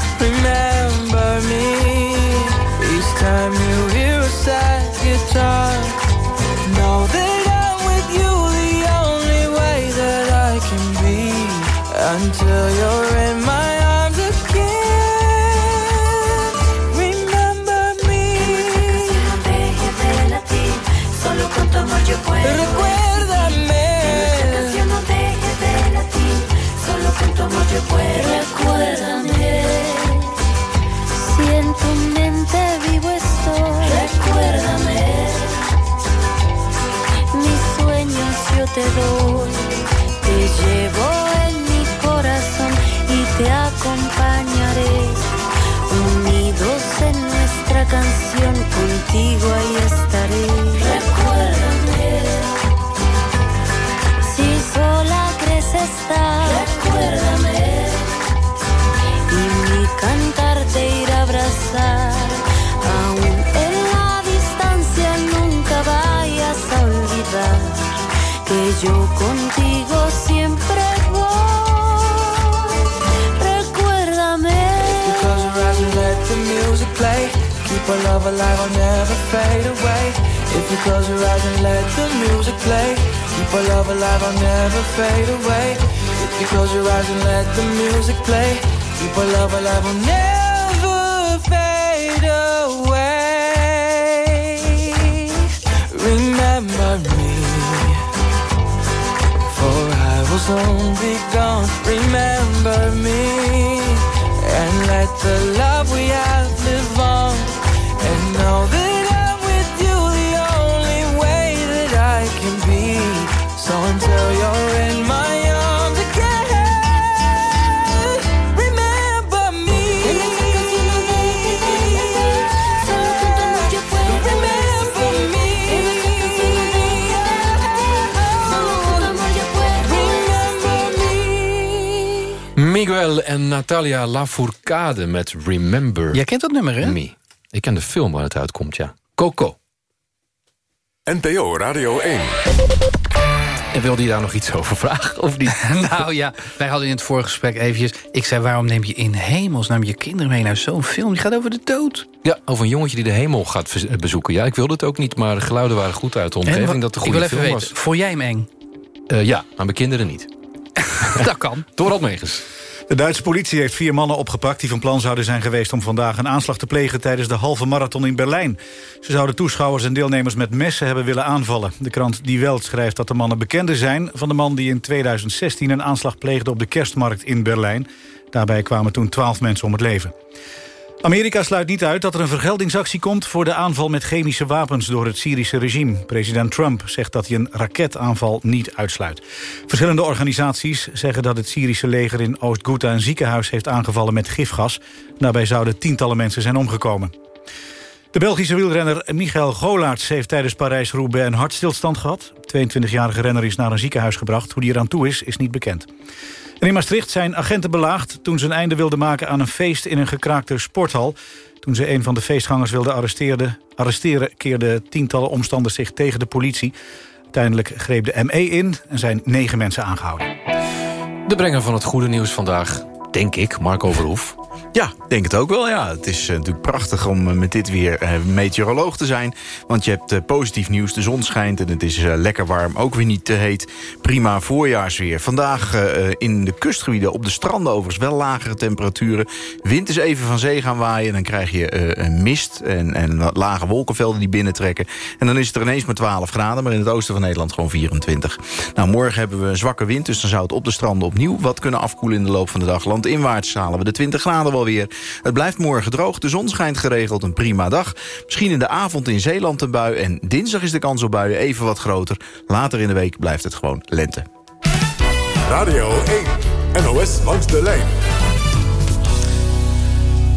canción contigo ahí estaré. Our love alive, I'll never fade away. If you close your eyes and let the music play. Keep our love alive, I'll never fade away. If you close your eyes and let the music play. Keep our love alive, I'll never fade away. Remember me. For I will soon be gone. Remember me. And let the love we have live on. Miguel en Natalia Lafourcade met Remember Jij kent dat nummer, hè? Me. Ik ken de film waar het uitkomt, ja. Coco. NPO Radio 1. En wilde je daar nog iets over vragen, of niet? nou ja, wij hadden in het vorige gesprek eventjes... Ik zei, waarom neem je in hemelsnaam je kinderen mee naar zo'n film? Die gaat over de dood. Ja, over een jongetje die de hemel gaat vers- bezoeken. Ja, ik wilde het ook niet, maar de geluiden waren goed uit de omgeving... En, dat ik goede wil even film weten, vond jij hem eng? was. Eh, ja, maar mijn kinderen niet. dat kan. Dorald Megens. De Duitse politie heeft vier mannen opgepakt... die van plan zouden zijn geweest om vandaag een aanslag te plegen... tijdens de halve marathon in Berlijn. Ze zouden toeschouwers en deelnemers met messen hebben willen aanvallen. De krant Die Welt schrijft dat de mannen bekenden zijn... van de man die in 2016 een aanslag pleegde op de kerstmarkt in Berlijn. Daarbij kwamen toen twaalf mensen om het leven. Amerika sluit niet uit dat er een vergeldingsactie komt... voor de aanval met chemische wapens door het Syrische regime. President Trump zegt dat hij een raketaanval niet uitsluit. Verschillende organisaties zeggen dat het Syrische leger... in Oost-Ghouta een ziekenhuis heeft aangevallen met gifgas. Daarbij zouden tientallen mensen zijn omgekomen. De Belgische wielrenner Michael Golaerts heeft tijdens Parijs-Roubaix een hartstilstand gehad. De 22-jarige renner is naar een ziekenhuis gebracht. Hoe die eraan toe is, is niet bekend. In Maastricht zijn agenten belaagd toen ze een einde wilden maken aan een feest in een gekraakte sporthal. Toen ze een van de feestgangers wilden arresteren, arresteren keerden tientallen omstanders zich tegen de politie. Uiteindelijk greep de ME in en zijn negen mensen aangehouden. De brenger van het goede nieuws vandaag, denk ik, Marco Verhoef. Ja, denk het ook wel. Ja. Het is eh, natuurlijk prachtig om eh, met dit weer eh, meteoroloog te zijn. Want je hebt positief nieuws. De zon schijnt en het is lekker warm. Ook weer niet te heet. Prima voorjaarsweer. Vandaag in de kustgebieden, op de stranden overigens... wel lagere temperaturen. Wind is even van zee gaan waaien. Dan krijg je een mist en, en lage wolkenvelden die binnentrekken. En dan is het er ineens maar 12 graden. Maar in het oosten van Nederland gewoon 24. Nou, morgen hebben we een zwakke wind. Dus dan zou het op de stranden opnieuw wat kunnen afkoelen in de loop van de dag. Landinwaarts halen we de 20 graden wel Het blijft morgen droog. De zon schijnt geregeld. Een prima dag. Misschien in de avond in Zeeland een bui. En dinsdag is de kans op buien even wat groter. Later in de week blijft het gewoon lente. Radio 1. NOS langs de lijn.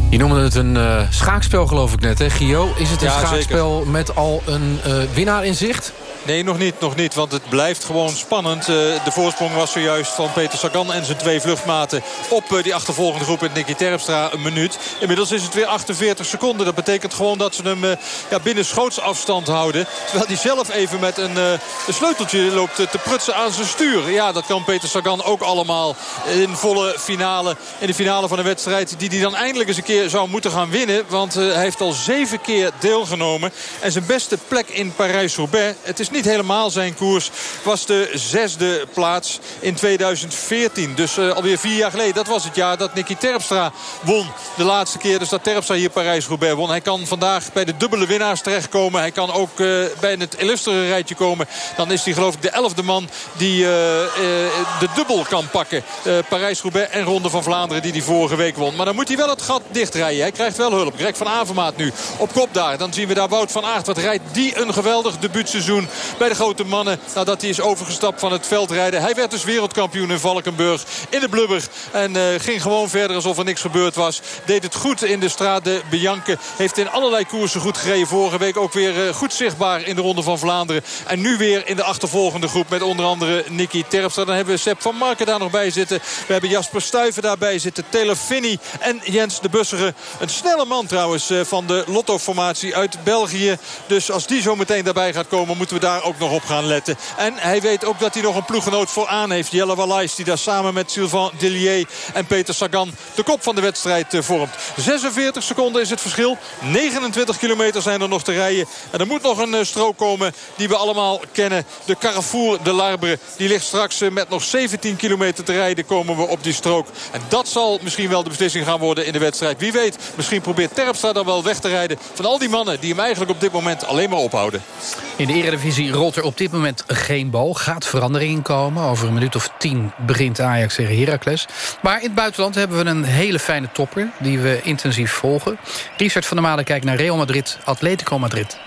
Je noemde het een eh, schaakspel, geloof ik net, hè, Gio? Is het een Ja, schaakspel met al een eh, winnaar in zicht? Nee, nog niet, nog niet. Want het blijft gewoon spannend. Eh, de voorsprong was zojuist van Peter Sagan en zijn twee vluchtmaten... op eh, die achtervolgende groep met Nicky Terpstra een minuut. Inmiddels is het weer 48 seconden. Dat betekent gewoon dat ze hem eh, ja, binnen schootsafstand houden. Terwijl hij zelf even met een, een sleuteltje loopt te prutsen aan zijn stuur. Ja, dat kan Peter Sagan ook allemaal in volle finale. In de finale van een wedstrijd die hij dan eindelijk eens een keer zou moeten gaan winnen. Want hij heeft al zeven keer deelgenomen. En zijn beste plek in Parijs-Roubaix... het is niet helemaal zijn koers... was de zesde plaats in 2014. Dus uh, alweer vier jaar geleden. Dat was het jaar dat Nicky Terpstra won. De laatste keer dus dat Terpstra hier Parijs-Roubaix won. Hij kan vandaag bij de dubbele winnaars terechtkomen. Hij kan ook uh, bij het illustere rijtje komen. Dan is hij geloof ik de elfde man die uh, de dubbel kan pakken. Parijs-Roubaix en Ronde van Vlaanderen die hij vorige week won. Maar dan moet hij wel het gat dicht dichtrijden. Hij krijgt wel hulp. Greg van Avermaat nu op kop daar. Dan zien we daar Wout van Aert. Wat rijdt die een geweldig debuutseizoen bij de grote mannen. Nadat hij is overgestapt van het veldrijden. Hij werd dus wereldkampioen in Valkenburg. In de blubber. En uh, ging gewoon verder alsof er niks gebeurd was. Deed het goed in de Strade Bianche. Heeft in allerlei koersen goed gereden. Vorige week ook weer uh, goed zichtbaar in de Ronde van Vlaanderen. En nu weer in de achtervolgende groep. Met onder andere Nicky Terpstra. Dan hebben we Sepp van Marken daar nog bij zitten. We hebben Jasper Stuyven daarbij zitten. Finney en Jens de Bussere. Een snelle man trouwens uh, van de Lotto-formatie uit België. Dus als die zo meteen daarbij gaat komen... moeten we daar ook nog op gaan letten. En hij weet ook dat hij nog een ploeggenoot vooraan heeft. Jelle Wallais die daar samen met Sylvain Dillier en Peter Sagan... de kop van de wedstrijd uh, vormt. 46 seconden is het verschil. 29 kilometer zijn er nog te rijden. En er moet nog een uh, strook komen die we allemaal kennen. De Carrefour de Larbre. Die ligt straks met nog 17 kilometer te rijden komen we op die strook. En dat zal misschien wel de beslissing gaan worden in de wedstrijd. Wie weet, misschien probeert Terpstra dan wel weg te rijden... van al die mannen die hem eigenlijk op dit moment alleen maar ophouden. In de Eredivisie rolt er op dit moment geen bal. Gaat verandering in komen. Over een minuut of tien begint Ajax tegen Heracles. Maar in het buitenland hebben we een hele fijne topper... die we intensief volgen. Richard van der Malen kijkt naar Real Madrid, Atletico Madrid.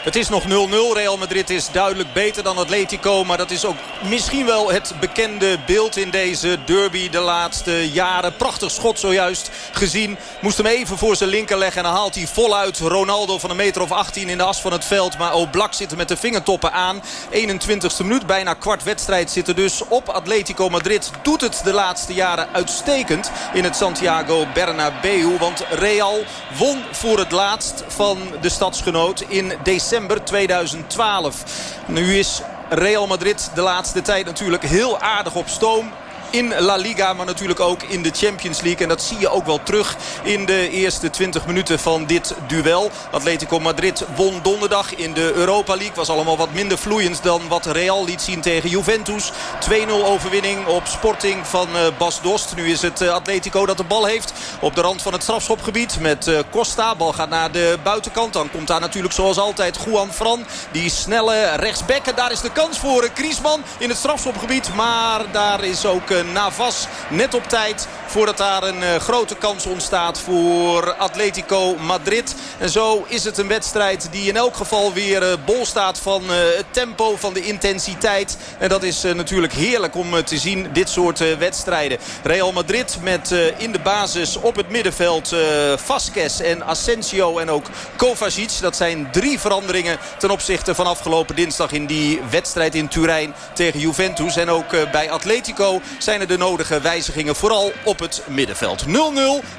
Het is nog 0-0. Real Madrid is duidelijk beter dan Atletico. Maar dat is ook misschien wel het bekende beeld in deze derby de laatste jaren. Prachtig schot zojuist gezien. Moest hem even voor zijn linker leggen. En dan haalt hij voluit Ronaldo van een meter of 18 in de as van het veld. Maar Oblak zit met de vingertoppen aan. 21ste minuut. Bijna kwart wedstrijd zit er dus op. Atletico Madrid doet het de laatste jaren uitstekend in het Santiago Bernabeu. Want Real won voor het laatst van de stadsgenoot in december december 2012. Nu is Real Madrid de laatste tijd natuurlijk heel aardig op stoom in La Liga. Maar natuurlijk ook in de Champions League. En dat zie je ook wel terug in de eerste 20 minuten van dit duel. Atletico Madrid won donderdag in de Europa League. Was allemaal wat minder vloeiend dan wat Real liet zien tegen Juventus. 2-0 overwinning op Sporting van uh, Bas Dost. Nu is het uh, Atletico dat de bal heeft op de rand van het strafschopgebied. Met uh, Costa. Bal gaat naar de buitenkant. Dan komt daar natuurlijk zoals altijd Juan Fran. Die snelle rechtsback. En daar is de kans voor Griezmann in het strafschopgebied. Maar daar is ook Navas net op tijd voordat daar een uh, grote kans ontstaat voor Atletico Madrid. En zo is het een wedstrijd die in elk geval weer uh, bol staat van het tempo, van de intensiteit. En dat is natuurlijk heerlijk om te zien, dit soort wedstrijden. Real Madrid met in de basis op het middenveld Vasquez en Asensio en ook Kovacic. Dat zijn drie veranderingen ten opzichte van afgelopen dinsdag in die wedstrijd in Turijn tegen Juventus. En ook bij Atletico zijn er de nodige wijzigingen vooral op het middenveld. 0-0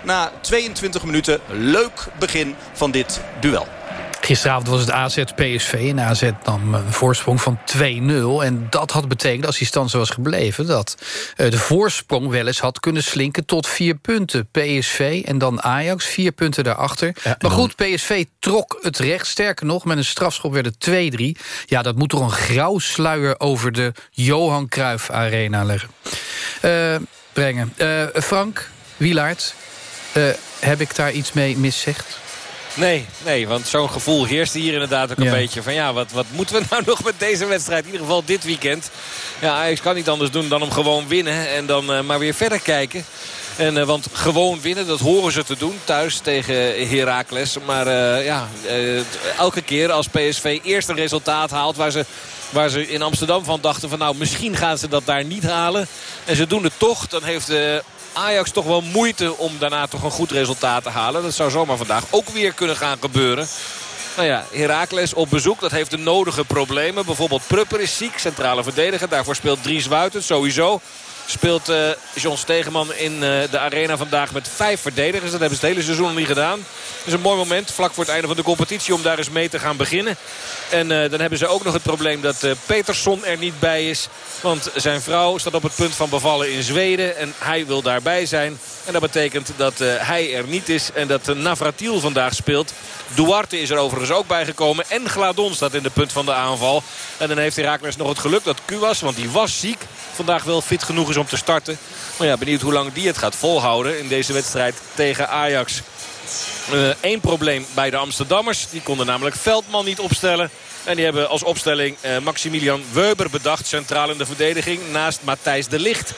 na 22 minuten. Leuk begin van dit duel. Gisteravond was het AZ-PSV en AZ nam een voorsprong van 2-0. En dat had betekend, als die stand zo was gebleven... dat de voorsprong wel eens had kunnen slinken tot vier punten. PSV en dan Ajax, vier punten daarachter. Ja, maar goed, PSV trok het recht. Sterker nog, met een strafschop werd het 2-3. Ja, dat moet toch een grauw sluier over de Johan Cruijff Arena leggen. Uh, brengen. Uh, Frank Wielaert, uh, heb ik daar iets mee miszegd? Nee, nee, want zo'n gevoel heerst hier inderdaad ook een Ja. beetje. Van ja, wat, wat moeten we nou nog met deze wedstrijd? In ieder geval dit weekend. Ja, Ajax kan niet anders doen dan hem gewoon winnen. En dan eh, maar weer verder kijken. En, eh, want gewoon winnen, dat horen ze te doen thuis tegen Heracles. Maar eh, ja, elke keer als PSV eerst een resultaat haalt... waar ze, waar ze in Amsterdam van dachten van nou misschien gaan ze dat daar niet halen. En ze doen het toch, dan heeft eh, Ajax toch wel moeite om daarna toch een goed resultaat te halen. Dat zou zomaar vandaag ook weer kunnen gaan gebeuren. Nou ja, Heracles op bezoek. Dat heeft de nodige problemen. Bijvoorbeeld Prupper is ziek, centrale verdediger. Daarvoor speelt Dries Wuiten sowieso. Speelt eh John Stegeman in eh, de arena vandaag met vijf verdedigers. Dat hebben ze het hele seizoen nog niet gedaan. Het is een mooi moment, vlak voor het einde van de competitie... om daar eens mee te gaan beginnen. En eh, dan hebben ze ook nog het probleem dat Petersson er niet bij is. Want zijn vrouw staat op het punt van bevallen in Zweden. En hij wil daarbij zijn. En dat betekent dat hij er niet is. En dat uh, Navratil vandaag speelt. Duarte is er overigens ook bijgekomen. En Gladon staat in de punt van de aanval. En dan heeft Herakles nog het geluk dat Kuwas, want die was ziek... vandaag wel fit genoeg is om te starten. Maar ja, benieuwd hoe lang die het gaat volhouden in deze wedstrijd tegen Ajax. Eén probleem bij de Amsterdammers. Die konden namelijk Veldman niet opstellen. En die hebben als opstelling Maximilian Weber bedacht. Centraal in de verdediging naast Matthijs de Licht.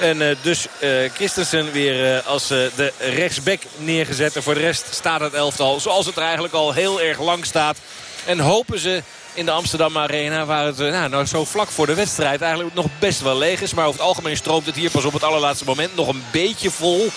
En dus Christensen weer als de rechtsback neergezet. En voor de rest staat het elftal zoals het er eigenlijk al heel erg lang staat. En hopen ze in de Amsterdam Arena. Waar het nou, nou, zo vlak voor de wedstrijd eigenlijk nog best wel leeg is. Maar over het algemeen stroomt het hier pas op het allerlaatste moment nog een beetje vol.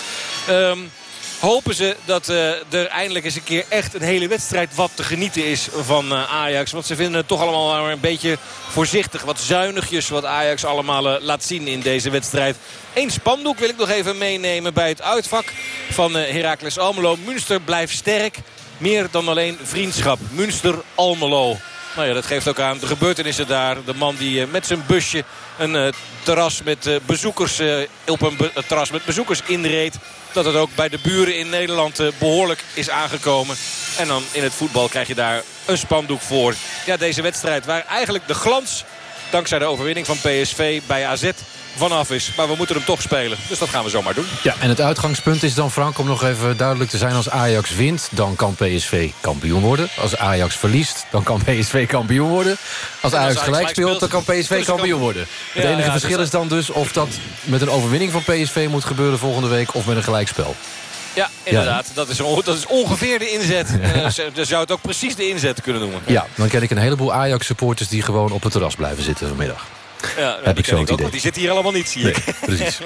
Um, hopen ze dat uh, er eindelijk eens een keer echt een hele wedstrijd wat te genieten is van uh, Ajax. Want ze vinden het toch allemaal maar een beetje voorzichtig. Wat zuinigjes wat Ajax allemaal uh, laat zien in deze wedstrijd. Eén spandoek wil ik nog even meenemen bij het uitvak van Heracles Almelo. Münster blijft sterk. Meer dan alleen vriendschap. Münster Almelo. Nou ja, dat geeft ook aan de gebeurtenissen daar. De man die met zijn busje een uh, terras met uh, bezoekers op een terras met bezoekers inreed. Dat het ook bij de buren in Nederland behoorlijk is aangekomen. En dan in het voetbal krijg je daar een spandoek voor. Ja, deze wedstrijd waar eigenlijk de glans, dankzij de overwinning van PSV bij AZ vanaf is. Maar we moeten hem toch spelen. Dus dat gaan we zomaar doen. Ja, en het uitgangspunt is dan, Frank, om nog even duidelijk te zijn... als Ajax wint, dan kan PSV kampioen worden. Als Ajax verliest, dan kan PSV kampioen worden. Als Ajax, Ajax gelijk speelt, dan kan PSV kampioen worden. Het enige ja, verschil dus is dan dus of dat met een overwinning van PSV moet gebeuren volgende week... of met een gelijkspel. Ja, inderdaad. Dat, is, dat is ongeveer de inzet. Ja. Uh, zou het ook precies de inzet kunnen noemen. Ja, dan ken ik een heleboel Ajax-supporters... die gewoon op het terras blijven zitten vanmiddag. Ja, heb ik zo het idee. Die zit hier allemaal niet, zie nee, ik. Precies.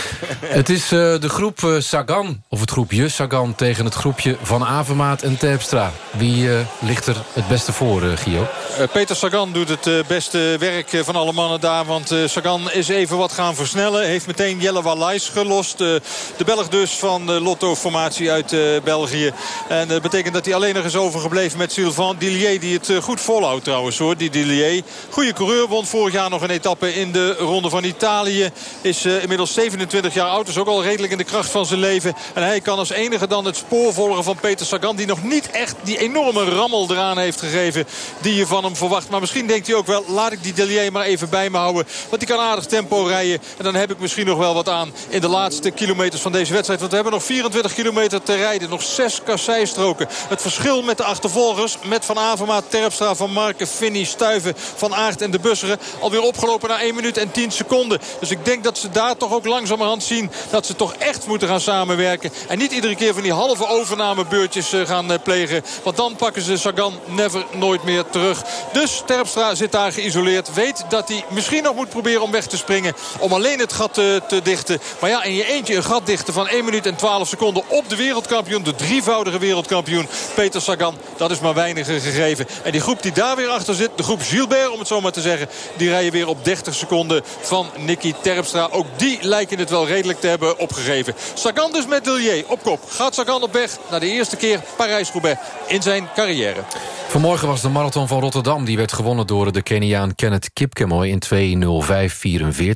het is uh, de groep uh, Sagan, of het groepje Sagan... tegen het groepje Van Avermaat en Terpstra. Wie uh, ligt er het beste voor, Gio? Peter Sagan doet het beste werk van alle mannen daar. Want Sagan is even wat gaan versnellen. Heeft meteen Jelle Wallais gelost. de Belg dus van de Lotto-formatie uit België. En dat betekent dat hij alleen nog is overgebleven met Sylvain Dillier... die het goed volhoudt trouwens, hoor. Die Dillier. Goede coureur, won vorig jaar nog een etappe in de Ronde van Italië. Is uh, inmiddels 27 jaar oud. Is ook al redelijk in de kracht van zijn leven. En hij kan als enige dan het spoor volgen van Peter Sagan. Die nog niet echt die enorme rammel eraan heeft gegeven. Die je van hem verwacht. Maar misschien denkt hij ook wel. Laat ik die Delier maar even bij me houden. Want die kan aardig tempo rijden. En dan heb ik misschien nog wel wat aan in de laatste kilometers van deze wedstrijd. Want we hebben nog 24 kilometer te rijden. Nog zes kasseistroken. Het verschil met de achtervolgers. Met Van Avermaat, Terpstra, Van Marken, Finny, Stuiven, Van Aert en de Busseren. Alweer opgelopen afgelopen na 1 minuut en 10 seconden. Dus ik denk dat ze daar toch ook langzamerhand zien dat ze toch echt moeten gaan samenwerken. En niet iedere keer van die halve overnamebeurtjes eh, gaan eh, plegen. Want dan pakken ze Sagan never nooit meer terug. Dus Terpstra zit daar geïsoleerd. Weet dat hij misschien nog moet proberen om weg te springen. Om alleen het gat te, te dichten. Maar ja, in je eentje een gat dichten van 1 minuut en 12 seconden op de wereldkampioen. De drievoudige wereldkampioen Peter Sagan. Dat is maar weinig gegeven. En die groep die daar weer achter zit. De groep Gilbert om het zo maar te zeggen. Die rijden weer op op 30 seconden van Nicky Terpstra. Ook die lijken het wel redelijk te hebben opgegeven. Sagan dus met Dillier op kop. Gaat Sagan op weg naar de eerste keer Parijs-Roubaix in zijn carrière. Vanmorgen was de marathon van Rotterdam. Die werd gewonnen door de Keniaan Kenneth Kipkemoy in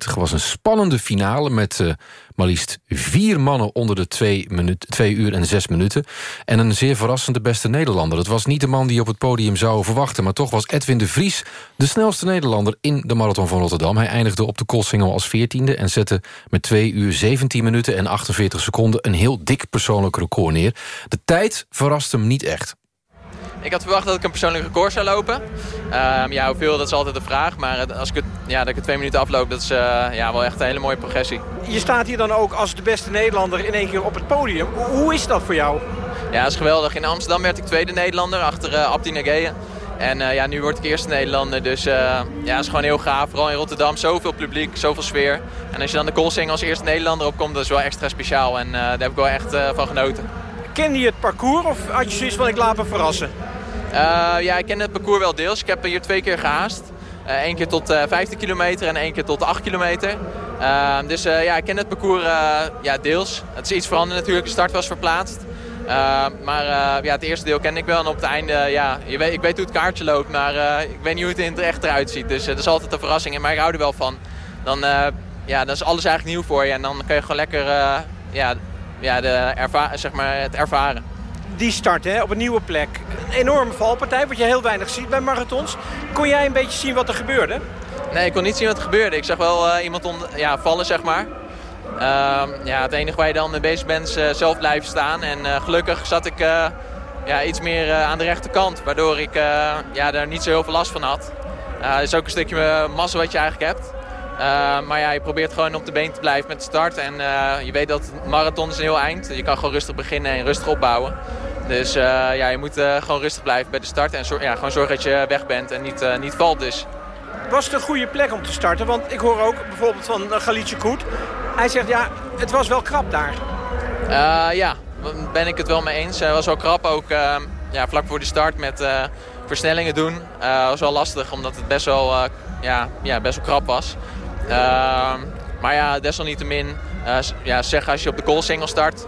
2.05.44. was een spannende finale met uh, maar liefst vier mannen onder de 2 twee uur en 6 minuten. En een zeer verrassende beste Nederlander. Het was niet de man die op het podium zou verwachten... maar toch was Edwin de Vries de snelste Nederlander in de marathon van Rotterdam. Hij eindigde op de Koolsingel als 14e en zette met 2 uur 17 minuten en 48 seconden... een heel dik persoonlijk record neer. De tijd verraste hem niet echt. Ik had verwacht dat ik een persoonlijk record zou lopen. Um, ja, hoeveel, dat is altijd de vraag. Maar als ik het, ja, dat ik het twee minuten afloop, dat is uh, ja, wel echt een hele mooie progressie. Je staat hier dan ook als de beste Nederlander in één keer op het podium. Hoe is dat voor jou? Ja, dat is geweldig. In Amsterdam werd ik tweede Nederlander achter uh, Abdi Nageye. En uh, ja, nu word ik eerste Nederlander. Dus ja, dat is gewoon heel gaaf. Vooral in Rotterdam, zoveel publiek, zoveel sfeer. En als je dan de Koolsing als eerste Nederlander opkomt, dat is wel extra speciaal. En daar heb ik wel echt van genoten. Kende je het parcours of had je zoiets van ik laat me verrassen? Uh, ja, ik ken het parcours wel deels. Ik heb hier twee keer gehaast. Uh, Eén keer tot uh, 15 kilometer en één keer tot 8 kilometer. dus ja, ik ken het parcours ja, deels. Het is iets veranderd natuurlijk. De start was verplaatst. maar ja, het eerste deel ken ik wel. En op het einde, ja, je weet, ik weet hoe het kaartje loopt. Maar ik weet niet hoe het er echt eruit ziet. Dus dat is altijd een verrassing. Maar ik hou er wel van. Dan, ja, dan is alles eigenlijk nieuw voor je. En dan kun je gewoon lekker ja, ja, de erva zeg maar, het ervaren die start hè, op een nieuwe plek. Een enorme valpartij, wat je heel weinig ziet bij marathons. Kon jij een beetje zien wat er gebeurde? Nee, ik kon niet zien wat er gebeurde. Ik zag wel uh, iemand ja, vallen, zeg maar. Ehm, ja, het enige waar je dan mee bezig bent is zelf blijven staan. En gelukkig zat ik ja, iets meer aan de rechterkant. Waardoor ik ja, daar niet zo heel veel last van had. Het is ook een stukje massa wat je eigenlijk hebt. Maar ja, je probeert gewoon op de been te blijven met de start. En je weet dat marathon is een heel eind. Je kan gewoon rustig beginnen en rustig opbouwen. Dus ja, je moet gewoon rustig blijven bij de start. En ja, gewoon zorgen dat je weg bent en niet, niet valt dus. Was het een goede plek om te starten? Want ik hoor ook bijvoorbeeld van Galietje Koet. Hij zegt, ja, het was wel krap daar. ja, ben ik het wel mee eens. Het was wel krap ook ja, vlak voor de start met versnellingen doen. Uh, was wel lastig, omdat het best wel, ja, ja, best wel krap was. Maar ja, desalniettemin, ja, zeg als je op de call single start...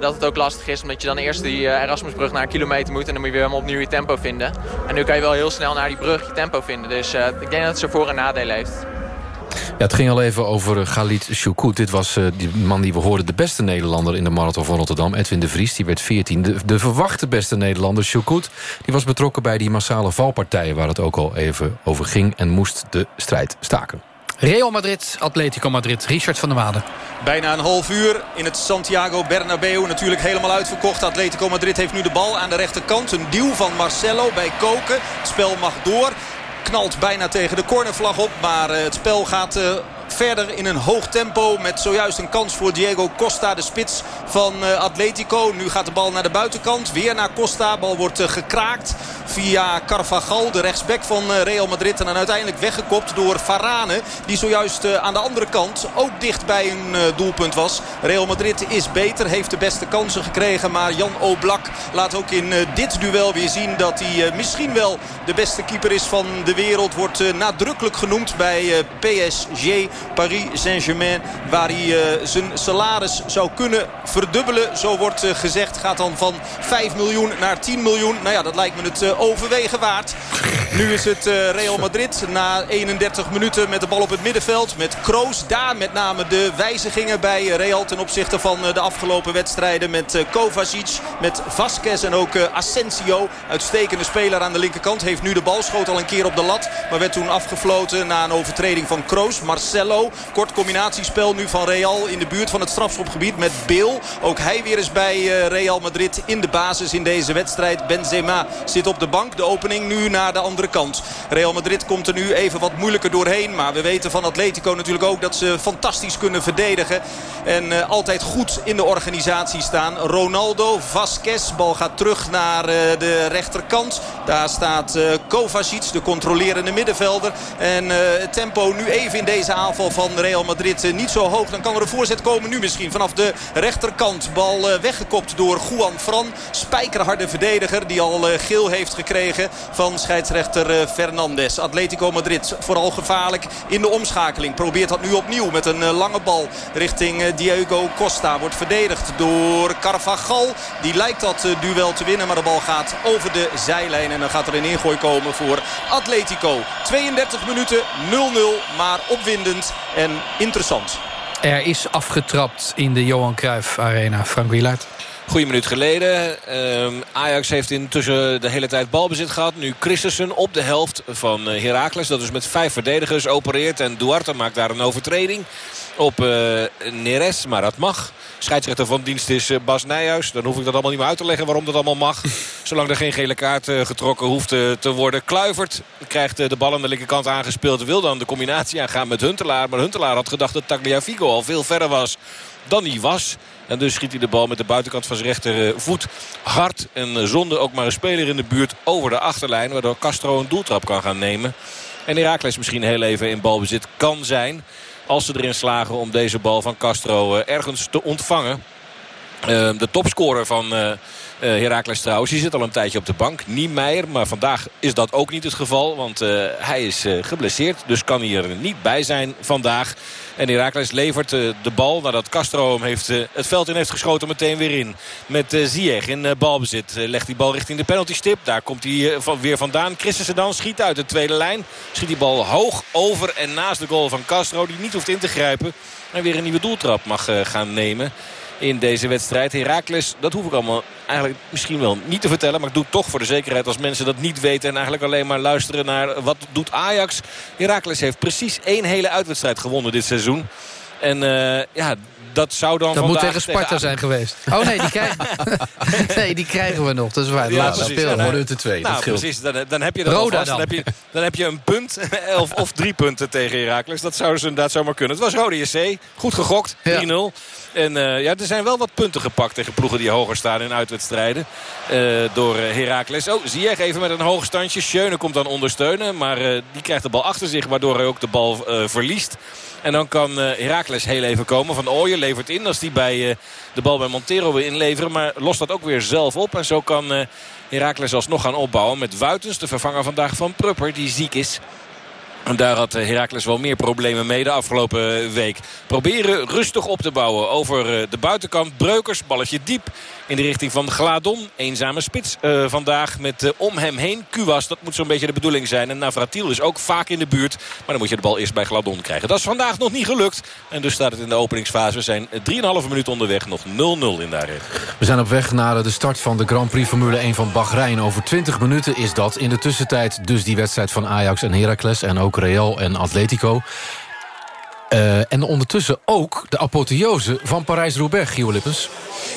dat het ook lastig is, omdat je dan eerst die Erasmusbrug naar een kilometer moet... en dan moet je weer helemaal opnieuw je tempo vinden. En nu kan je wel heel snel naar die brug je tempo vinden. Dus ik denk dat het zijn voor- en nadelen heeft. Ja, het ging al even over Galit Choukout. Dit was die man die we hoorden, de beste Nederlander in de Marathon van Rotterdam. Edwin de Vries, die werd 14. De, de verwachte beste Nederlander, Choukout, die was betrokken bij die massale valpartijen... waar het ook al even over ging en moest de strijd staken. Real Madrid, Atletico Madrid, Richard van der Waden. Bijna een half uur in het Santiago Bernabeu. Natuurlijk helemaal uitverkocht. Atletico Madrid heeft nu de bal aan de rechterkant. Een duw van Marcelo bij Koken. Het spel mag door knalt bijna tegen de cornervlag op. Maar het spel gaat verder in een hoog tempo. Met zojuist een kans voor Diego Costa, de spits van Atletico. Nu gaat de bal naar de buitenkant. Weer naar Costa. Bal wordt gekraakt via Carvajal, de rechtsback van Real Madrid. En dan uiteindelijk weggekopt door Varane. Die zojuist aan de andere kant ook dicht bij een doelpunt was. Real Madrid is beter, heeft de beste kansen gekregen. Maar Jan Oblak laat ook in dit duel weer zien dat hij misschien wel de beste keeper is van de wereld. Wordt nadrukkelijk genoemd bij PSG. Paris Saint-Germain. Waar hij zijn salaris zou kunnen verdubbelen. Zo wordt gezegd. Gaat dan van 5 miljoen naar 10 miljoen. Nou ja, dat lijkt me het overwegen waard. Nu is het Real Madrid na 31 minuten met de bal op het middenveld. Met Kroos. Daar met name de wijzigingen bij Real ten opzichte van de afgelopen wedstrijden. Met Kovacic, met Vasquez en ook Asensio. Uitstekende speler aan de linkerkant. Heeft nu de bal. Schoot al een keer op de lat. Maar werd toen afgefloten na een overtreding van Kroos. Marcelo. Kort combinatiespel nu van Real in de buurt van het strafschopgebied met Bill. Ook hij weer eens bij Real Madrid in de basis in deze wedstrijd. Benzema zit op de bank. De opening nu naar de andere kant. Real Madrid komt er nu even wat moeilijker doorheen. Maar we weten van Atletico natuurlijk ook dat ze fantastisch kunnen verdedigen. En uh, altijd goed in de organisatie staan. Ronaldo, Vasquez. Bal gaat terug naar uh, de rechterkant. Daar staat uh, Kovacic, de controlerende middenvelder. En het tempo nu even in deze aanval van Real Madrid niet zo hoog. Dan kan er een voorzet komen nu misschien vanaf de rechterkant. Bal weggekopt door Juan Fran. Spijkerharde verdediger die al geel heeft gekregen van scheidsrechter Fernandes. Atletico Madrid vooral gevaarlijk in de omschakeling. Probeert dat nu opnieuw met een lange bal richting Diego Costa. Wordt verdedigd door Carvajal. Die lijkt dat duel te winnen. Maar de bal gaat over de zijlijn. En dan gaat er een ingooi komen voor Atletico. 32 minuten 0-0. Maar opwindend en interessant. Er is afgetrapt in de Johan Cruijff Arena. Frank Wielaert. Goeie minuut geleden. Uh, Ajax heeft intussen de hele tijd balbezit gehad. Nu Christensen op de helft van Heracles. Dat is met vijf verdedigers opereert. En Duarte maakt daar een overtreding op uh, Neres. Maar dat mag. Scheidsrechter van dienst is Bas Nijhuis. Dan hoef ik dat allemaal niet meer uit te leggen waarom dat allemaal mag. Zolang er geen gele kaart getrokken hoeft te worden. Kluivert krijgt de bal aan de linkerkant aangespeeld. Wil dan de combinatie aangaan met Huntelaar. Maar Huntelaar had gedacht dat Tagliafico al veel verder was dan hij was. En dus schiet hij de bal met de buitenkant van zijn rechtervoet hard. En zonder ook maar een speler in de buurt over de achterlijn. Waardoor Castro een doeltrap kan gaan nemen. En Herakles misschien heel even in balbezit kan zijn. Als ze erin slagen om deze bal van Castro ergens te ontvangen. De topscorer van Heracles trouwens, die zit al een tijdje op de bank. Niemeyer, maar vandaag is dat ook niet het geval. Want hij is geblesseerd, dus kan hij er niet bij zijn vandaag. En Heracles levert de bal nadat Castro hem heeft, het veld in heeft geschoten meteen weer in. Met Ziyech in balbezit. Legt die bal richting de penaltystip. Daar komt hij weer vandaan. Christensen dan schiet uit de tweede lijn. Schiet die bal hoog over en naast de goal van Castro. Die niet hoeft in te grijpen. En weer een nieuwe doeltrap mag gaan nemen in deze wedstrijd. Heracles, dat hoef ik allemaal eigenlijk misschien wel niet te vertellen. Maar ik doe het toch voor de zekerheid als mensen dat niet weten. En eigenlijk alleen maar luisteren naar wat doet Ajax. Heracles heeft precies één hele uitwedstrijd gewonnen dit seizoen. En uh, ja, dat zou dan Dat moet tegen Sparta zijn geweest. Oh nee, die krijgen, nee, die krijgen we nog. Dat is waar. Ja, laatste speel. Worden het er twee. Nou, precies. Dan, dan heb je er Roda. Dan. dan. heb je, dan heb je een punt of, of drie punten tegen Heracles. Dat zou dus inderdaad zomaar kunnen. Het was Rode JC. Goed gegokt. 3-0. En eh, ja, er zijn wel wat punten gepakt tegen ploegen die hoger staan in uitwedstrijden. eh, door eh, Heracles. Oh, Ziyech even met een hoog standje. Schöne komt dan ondersteunen. Maar die krijgt de bal achter zich. Waardoor hij ook de bal verliest. En dan kan Heracles heel even komen. Van Ooyen levert in als die bij eh, de bal bij Montero wil inleveren. Maar lost dat ook weer zelf op. En zo kan eh, Heracles alsnog gaan opbouwen met Wuitens. De vervanger vandaag van Prupper die ziek is. En daar had eh, Heracles wel meer problemen mee de afgelopen week. Proberen rustig op te bouwen over de buitenkant. Breukers, balletje diep in de richting van Gladon. Eenzame spits eh, vandaag met eh, om hem heen. Kuwas, dat moet zo'n beetje de bedoeling zijn. En Navratil is ook vaak in de buurt. Maar dan moet je de bal eerst bij Gladon krijgen. Dat is vandaag nog niet gelukt. En dus staat het in de openingsfase. We zijn 3,5 minuut onderweg. Nog 0-0 in de arena. We zijn op weg naar de start van de Grand Prix Formule 1 van Bahrein. Over 20 minuten is dat. In de tussentijd dus die wedstrijd van Ajax en Heracles... en ook Real en Atletico. Eh, en ondertussen ook de apotheose van Parijs-Roubaix, Gio Lippens.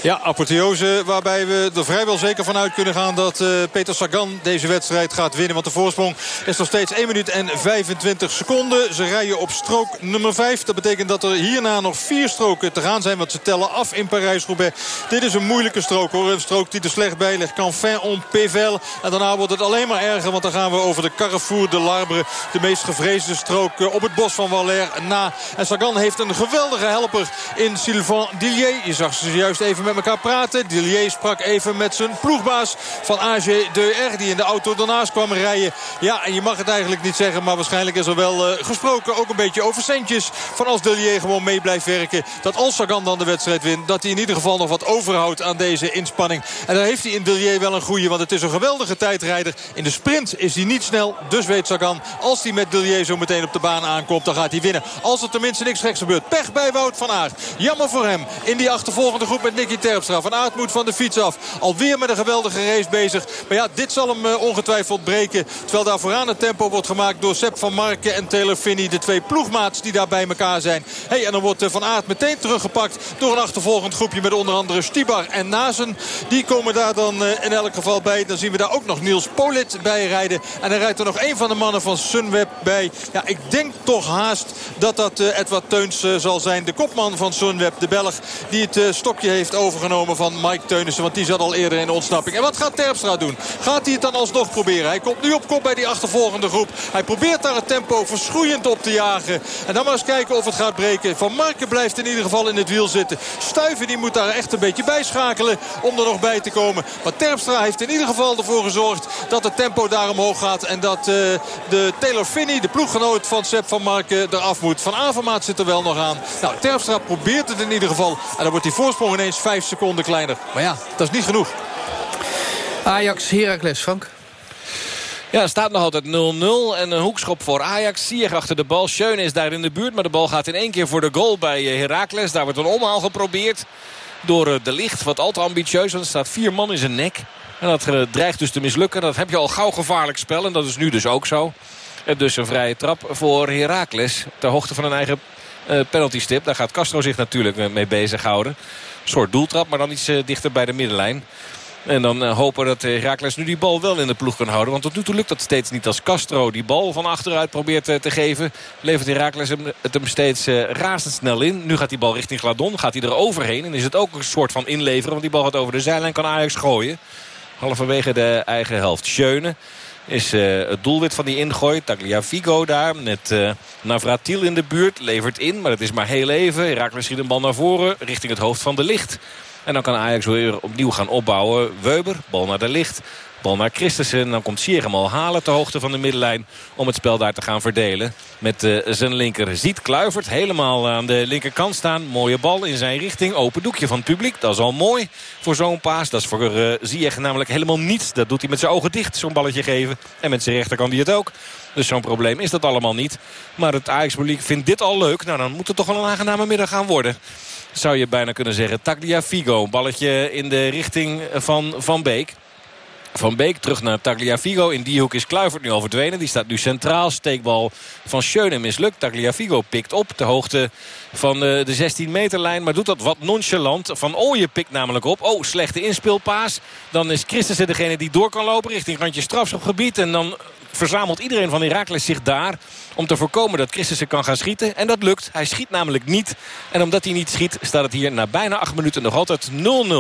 Ja, apotheose waarbij we er vrijwel zeker van uit kunnen gaan... dat eh, Peter Sagan deze wedstrijd gaat winnen. Want de voorsprong is nog steeds 1 minuut en 25 seconden. Ze rijden op strook nummer 5. Dat betekent dat er hierna nog vier stroken te gaan zijn. Want ze tellen af in Parijs-Roubaix. Dit is een moeilijke strook hoor. Een strook die er slecht bij ligt. Canfin on Pével. En daarna wordt het alleen maar erger. Want dan gaan we over de Carrefour de Larbre. De meest gevreesde strook eh, op het bos van Valère na. En Sagan heeft een geweldige helper in Sylvain Dillier. Je zag ze juist even met elkaar praten. Dillier sprak even met zijn ploegbaas van AG2R. Die in de auto daarnaast kwam rijden. Ja, en je mag het eigenlijk niet zeggen. Maar waarschijnlijk is er wel eh, gesproken ook een beetje over centjes. Van als Dillier gewoon mee blijft werken. Dat als Sagan dan de wedstrijd wint. Dat hij in ieder geval nog wat overhoudt aan deze inspanning. En daar heeft hij in Dillier wel een goede. Want het is een geweldige tijdrijder. In de sprint is hij niet snel. Dus weet Sagan. Als hij met Dillier zo meteen op de baan aankomt. Dan gaat hij winnen. Als er tenminste niks geks gebeurt. Pech bij Wout van Aert. Jammer voor hem. In die achtervolgende groep met Nicky Terpstra. Van Aert moet van de fiets af. Alweer met een geweldige race bezig. Maar ja, dit zal hem eh, ongetwijfeld breken. Terwijl daar vooraan het tempo wordt gemaakt door Sepp van Marken en Taylor Finney. De twee ploegmaats die daar bij elkaar zijn. Hey, en dan wordt eh, Van Aert meteen teruggepakt door een achtervolgend groepje. Met onder andere Stibar en Nazen. Die komen daar dan eh, in elk geval bij. Dan zien we daar ook nog Niels Polit bij rijden. En dan rijdt er nog een van de mannen van Sunweb bij. Ja, ik denk toch haast dat dat Edward Teuns zal zijn. De kopman van Sunweb, de Belg. Die het eh, stokje heeft overgenomen van Mike Teunissen. Want die zat al eerder in ontsnapping. En wat gaat Terpstra doen? Gaat hij het dan alsnog proberen? Hij komt nu op kop bij die achtervolgende groep. Hij probeert daar het tempo verschroeiend op te jagen. En dan maar eens kijken of het gaat breken. Van Marken blijft in ieder geval in het wiel zitten. Stuiven die moet daar echt een beetje bijschakelen om er nog bij te komen. Maar Terpstra heeft in ieder geval ervoor gezorgd dat het tempo daar omhoog gaat. En dat eh, de Taylor Finney, de ploeggenoot van Sepp van Marken, eraf moet. Van Avermaat zit er wel nog aan. Nou, Terpstra probeert het in ieder geval. En dan wordt die voorsprong ineens 5 seconden kleiner. Maar ja, dat is niet genoeg. Ajax, Heracles, Frank. Ja, het staat nog altijd 0-0. En een hoekschop voor Ajax. Ziyech achter de bal. Schöne is daar in de buurt. Maar de bal gaat in één keer voor de goal bij eh, Heracles. Daar wordt een omhaal geprobeerd. Door eh, de licht. Wat al te ambitieus. Want er staat vier man in zijn nek. En dat eh, dreigt dus te mislukken. Dat heb je al gauw gevaarlijk spel. En dat is nu dus ook zo. En dus een vrije trap voor Heracles. Ter hoogte van een eigen uh, penaltystip. Daar gaat Castro zich natuurlijk mee bezighouden. Een soort doeltrap, maar dan iets uh, dichter bij de middenlijn. En dan hopen dat Heracles nu die bal wel in de ploeg kan houden. Want tot nu toe lukt dat steeds niet. Als Castro die bal van achteruit probeert te geven... levert Heracles hem, het hem steeds razendsnel in. Nu gaat die bal richting Gladon. Gaat hij er overheen. En is het ook een soort van inleveren. Want die bal gaat over de zijlijn. Kan Ajax gooien. Halverwege de eigen helft. Schöne is uh, het doelwit van die ingooi. Tagliafico daar met uh, Navratil in de buurt. Levert in, maar het is maar heel even. Heracles schiet een bal naar voren richting het hoofd van de licht. En dan kan Ajax weer opnieuw gaan opbouwen. Weber, bal naar de licht. Bal naar Christensen. Dan komt Sier hem al halen ter hoogte van de middenlijn. Om het spel daar te gaan verdelen. Met uh, zijn linker. Ziet Kluivert helemaal aan de linkerkant staan. Mooie bal in zijn richting. Open doekje van het publiek. Dat is al mooi voor zo'n paas. Dat is voor uh, namelijk helemaal niets. Dat doet hij met zijn ogen dicht. Zo'n balletje geven. En met zijn rechter kan hij het ook. Dus zo'n probleem is dat allemaal niet. Maar het Ajax-publiek vindt dit al leuk. Nou, dan moet het toch wel een aangename middag gaan worden. Zou je bijna kunnen zeggen. Tagliafico. Balletje in de richting van Van Beek. van Beek terug naar Tagliafico. In die hoek is Kluivert nu al verdwenen. Die staat nu centraal. Steekbal van Schöne mislukt. Tagliafico pikt op. De hoogte van de 16 meterlijn. Maar doet dat wat nonchalant. Van Ooyen pikt namelijk op. Oh, slechte inspeelpaas. Dan is Christensen degene die door kan lopen richting randje strafschopgebied. En dan verzamelt iedereen van Herakles zich daar... om te voorkomen dat Christensen kan gaan schieten. En dat lukt. Hij schiet namelijk niet. En omdat hij niet schiet staat het hier na bijna acht minuten nog altijd 0-0...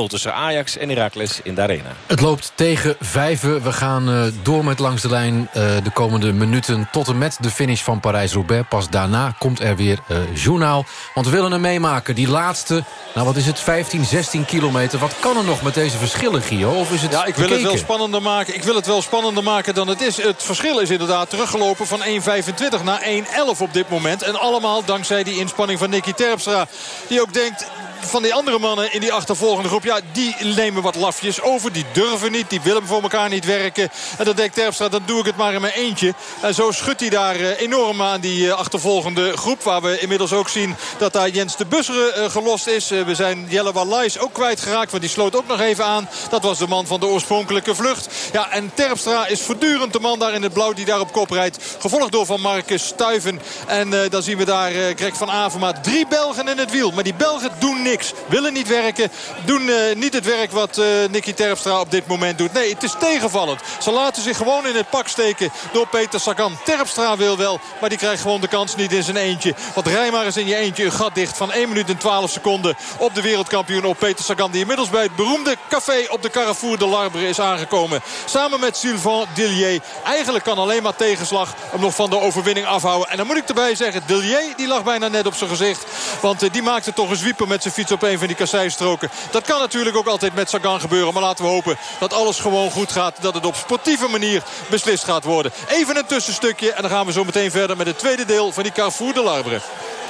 tussen Ajax en Herakles in de arena. Het loopt tegen vijven. We gaan uh, door met langs de lijn uh, de komende minuten... tot en met de finish van Parijs-Roubaix. Pas daarna komt er weer uh, journaal. Want we willen hem meemaken. Die laatste, nou wat is het, 15, 16 kilometer. Wat kan er nog met deze verschillen, Gio? Of is het ja, ik wil bekeken? het wel spannender maken. Ik wil het wel spannender maken dan het is. Het verschil is inderdaad teruggelopen van 1,25 naar 1,11 op dit moment. En allemaal dankzij die inspanning van Nicky Terpstra. Die ook denkt, van die andere mannen in die achtervolgende groep... ja, die nemen wat lafjes over. Die durven niet, die willen voor elkaar niet werken. En dan denkt Terpstra, dan doe ik het maar in mijn eentje. En zo schudt hij daar enorm aan die achtervolgende groep... waar we inmiddels ook zien dat daar Jens de Busseren gelost is. We zijn Jelle Wallais ook kwijtgeraakt, want die sloot ook nog even aan. Dat was de man van de oorspronkelijke vlucht. Ja, en Terpstra is voortdurend de man daar in het blauw die daar op kop rijdt. Gevolgd door van Marcus Stuiven. En dan zien we daar Greg van Avermaat. Drie Belgen in het wiel. Maar die Belgen doen niks. Willen niet werken. Doen uh, niet het werk wat uh, Nicky Terpstra op dit moment doet. Nee, het is tegenvallend. Ze laten zich gewoon in het pak steken door Peter Sagan. Terpstra wil wel, maar die krijgt gewoon de kans niet in zijn eentje. Want rij maar eens in je eentje een gat dicht van 1 minuut en 12 seconden op de wereldkampioen op Peter Sagan. Die inmiddels bij het beroemde café op de Carrefour de Larbre is aangekomen. Samen met Sylvain Dillier. Eigenlijk kan alleen maar tegenslag hem nog van de overwinning afhouden. En dan moet ik erbij zeggen, Dillier die lag bijna net op zijn gezicht. Want uh, die maakte toch een zwieper met zijn op een van die kasseistroken. Dat kan natuurlijk ook altijd met Sagan gebeuren. Maar laten we hopen dat alles gewoon goed gaat. Dat het op sportieve manier beslist gaat worden. Even een tussenstukje en dan gaan we zo meteen verder met het tweede deel van die Carrefour de Larbre.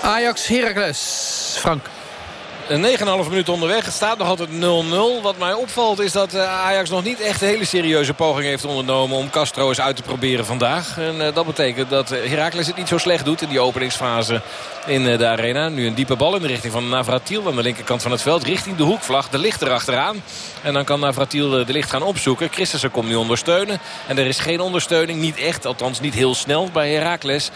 Ajax Heracles. Frank. Een 9,5 minuut onderweg. Het staat nog altijd 0-0. Wat mij opvalt is dat Ajax nog niet echt een hele serieuze poging heeft ondernomen... om Castro eens uit te proberen vandaag. En uh, dat betekent dat Heracles het niet zo slecht doet in die openingsfase in de arena. Nu een diepe bal in de richting van Navratil aan de linkerkant van het veld. Richting de hoekvlag. De licht erachteraan. En dan kan Navratil de licht gaan opzoeken. Christensen komt nu ondersteunen. En er is geen ondersteuning. Niet echt. Althans niet heel snel bij Heracles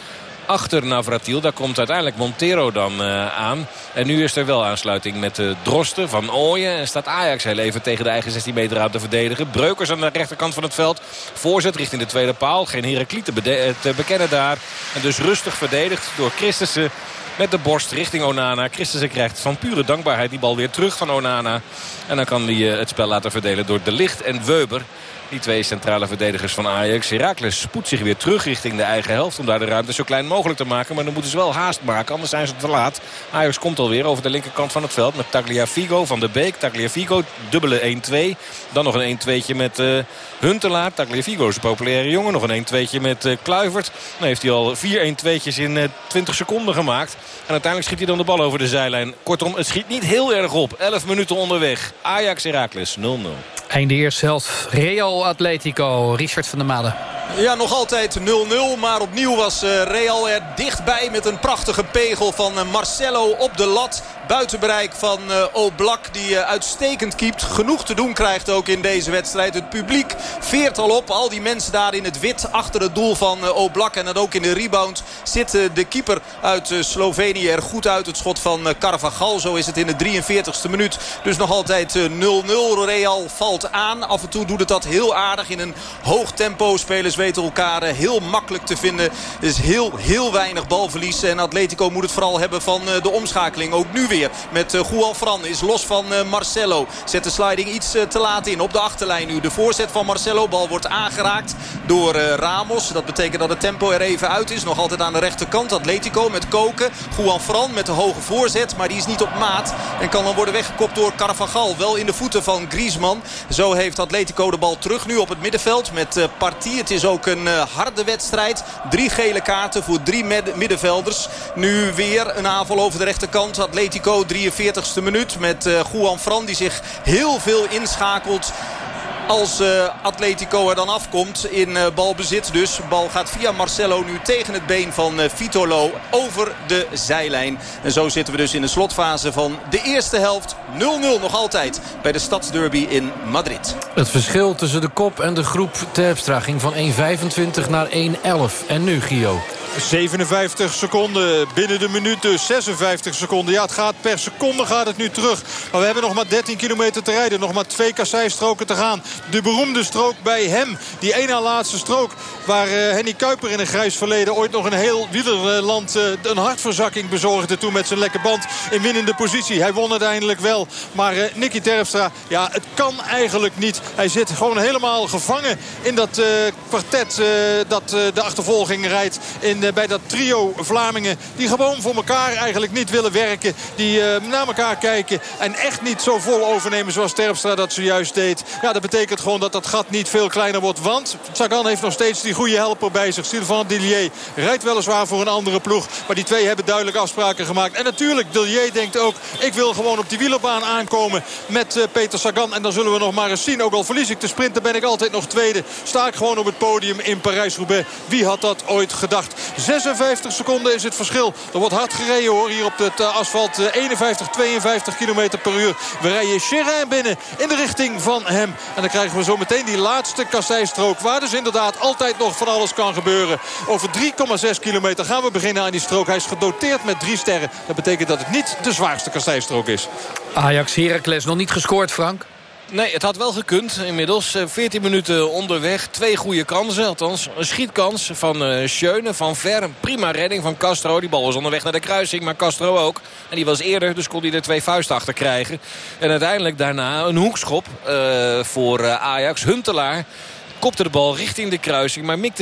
achter Navratil. Daar komt uiteindelijk Montero dan uh, aan. En nu is er wel aansluiting met de uh, Drosten van Ooyen. En staat Ajax heel even tegen de eigen 16 meter aan te verdedigen. Breukers aan de rechterkant van het veld. Voorzet richting de tweede paal. Geen Herakliet te, te bekennen daar. En dus rustig verdedigd door Christensen. Met de borst richting Onana. Christensen krijgt van pure dankbaarheid die bal weer terug van Onana. En dan kan hij het spel laten verdelen door De Licht en Weber. Die twee centrale verdedigers van Ajax. Heracles spoedt zich weer terug richting de eigen helft. Om daar de ruimte zo klein mogelijk te maken. Maar dan moeten ze wel haast maken. Anders zijn ze te laat. Ajax komt alweer over de linkerkant van het veld. Met Tagliafico van de Beek. Tagliafico dubbele 1-2. Dan nog een 1-2'tje met uh, Huntelaar. Tagliafico is een populaire jongen. Nog een 1-2'tje met uh, Kluivert. Dan heeft hij al vier 1-2'tjes in uh, 20 seconden gemaakt. En uiteindelijk schiet hij dan de bal over de zijlijn. Kortom, het schiet niet heel erg op. 11 minuten onderweg. Ajax Heracles 0-0. Einde eerste helft. Real Atletico. Richard van der Made. Ja, nog altijd 0-0. Maar opnieuw was uh, Real er dichtbij met een prachtige pegel van uh, Marcelo op de lat. Buiten bereik van uh, Oblak die uitstekend keept. Genoeg te doen krijgt ook in deze wedstrijd. Het publiek veert al op. Al die mensen daar in het wit achter het doel van Oblak. En dan ook in de rebound zit de keeper uit Slovenië er goed uit. Het schot van Carvajal. Zo is het in de 43ste minuut. Dus nog altijd 0-0. Real valt aan. Af en toe doet het dat heel aardig. In een hoog tempo spelers weten elkaar heel makkelijk te vinden. Er is heel, heel weinig balverlies. En Atletico moet het vooral hebben van de omschakeling. Ook nu weer met Juan Fran. Is los van Marcelo. Zet de sliding iets te laat in. Op de achterlijn nu. De voorzet van Marcelo. Bal wordt aangeraakt door Ramos. Dat betekent dat het tempo er even uit is. Nog altijd aan de rechterkant. Atletico met Koken. Juan Fran met de hoge voorzet. Maar die is niet op maat. En kan dan worden weggekopt door Carvajal. Wel in de voeten van Griezmann. Zo heeft Atletico de bal terug nu op het middenveld met uh, Partie. Het is ook een uh, harde wedstrijd. Drie gele kaarten voor drie middenvelders. Nu weer een aanval over de rechterkant. Atletico 43ste minuut met uh, Juan Fran die zich heel veel inschakelt Als uh, Atletico er dan afkomt in uh, balbezit dus. Bal gaat via Marcelo nu tegen het been van uh, Vitolo over de zijlijn. En zo zitten we dus in de slotfase van de eerste helft. 0-0 nog altijd bij de Stadsderby in Madrid. Het verschil tussen de kop en de groep Terpstra ging van 1.25 naar 1.11. En nu, Gio? 57 seconden binnen de minuut dus. 56 seconden. Ja, het gaat per seconde gaat het nu terug. Maar we hebben nog maar 13 kilometer te rijden. Nog maar twee kasseistroken te gaan. De beroemde strook bij hem. Die ene laatste strook waar uh, Henny Kuiper in een grijs verleden... ooit nog een heel wielerland uh, een hartverzakking bezorgde... toen met zijn lekke band in winnende positie. Hij won uiteindelijk wel. Maar uh, Nicky Terpstra, ja, het kan eigenlijk niet. Hij zit gewoon helemaal gevangen in dat kwartet... dat de achtervolging rijdt in eh, bij dat trio Vlamingen. Die gewoon voor elkaar eigenlijk niet willen werken. Die uh, naar elkaar kijken. En echt niet zo vol overnemen zoals Terpstra dat zojuist deed. Ja, dat betekent gewoon dat dat gat niet veel kleiner wordt. Want Sagan heeft nog steeds die goede helper bij zich. Sylvain Dillier rijdt weliswaar voor een andere ploeg. Maar die twee hebben duidelijk afspraken gemaakt. En natuurlijk, Dillier denkt ook... ik wil gewoon op die wielerbaan aankomen met uh, Peter Sagan. En dan zullen we nog maar eens zien. Ook al verlies ik de sprint, dan ben ik altijd nog tweede. Sta ik gewoon op het podium in Parijs-Roubaix. Wie had dat ooit gedacht? 56 seconden is het verschil. Er wordt hard gereden hoor hier op het eh, asfalt. 51, 52 km per uur. We rijden Cherin binnen in de richting van hem. En dan krijgen we zo meteen die laatste kasseistrook. Waar dus inderdaad altijd nog van alles kan gebeuren. Over 3,6 kilometer gaan we beginnen aan die strook. Hij is gedoteerd met drie sterren. Dat betekent dat het niet de zwaarste kasseistrook is. Ajax Heracles nog niet gescoord Frank. Nee, het had wel gekund inmiddels. 14 eh, minuten onderweg. Twee goede kansen. Althans, een schietkans van uh, Schöne, van Ver. Prima redding van Castro. Die bal was onderweg naar de kruising, maar Castro ook. En die was eerder, dus kon hij er twee vuisten achter krijgen. En uiteindelijk daarna een hoekschop uh, voor Ajax. Huntelaar kopte de bal richting de kruising, maar mikte net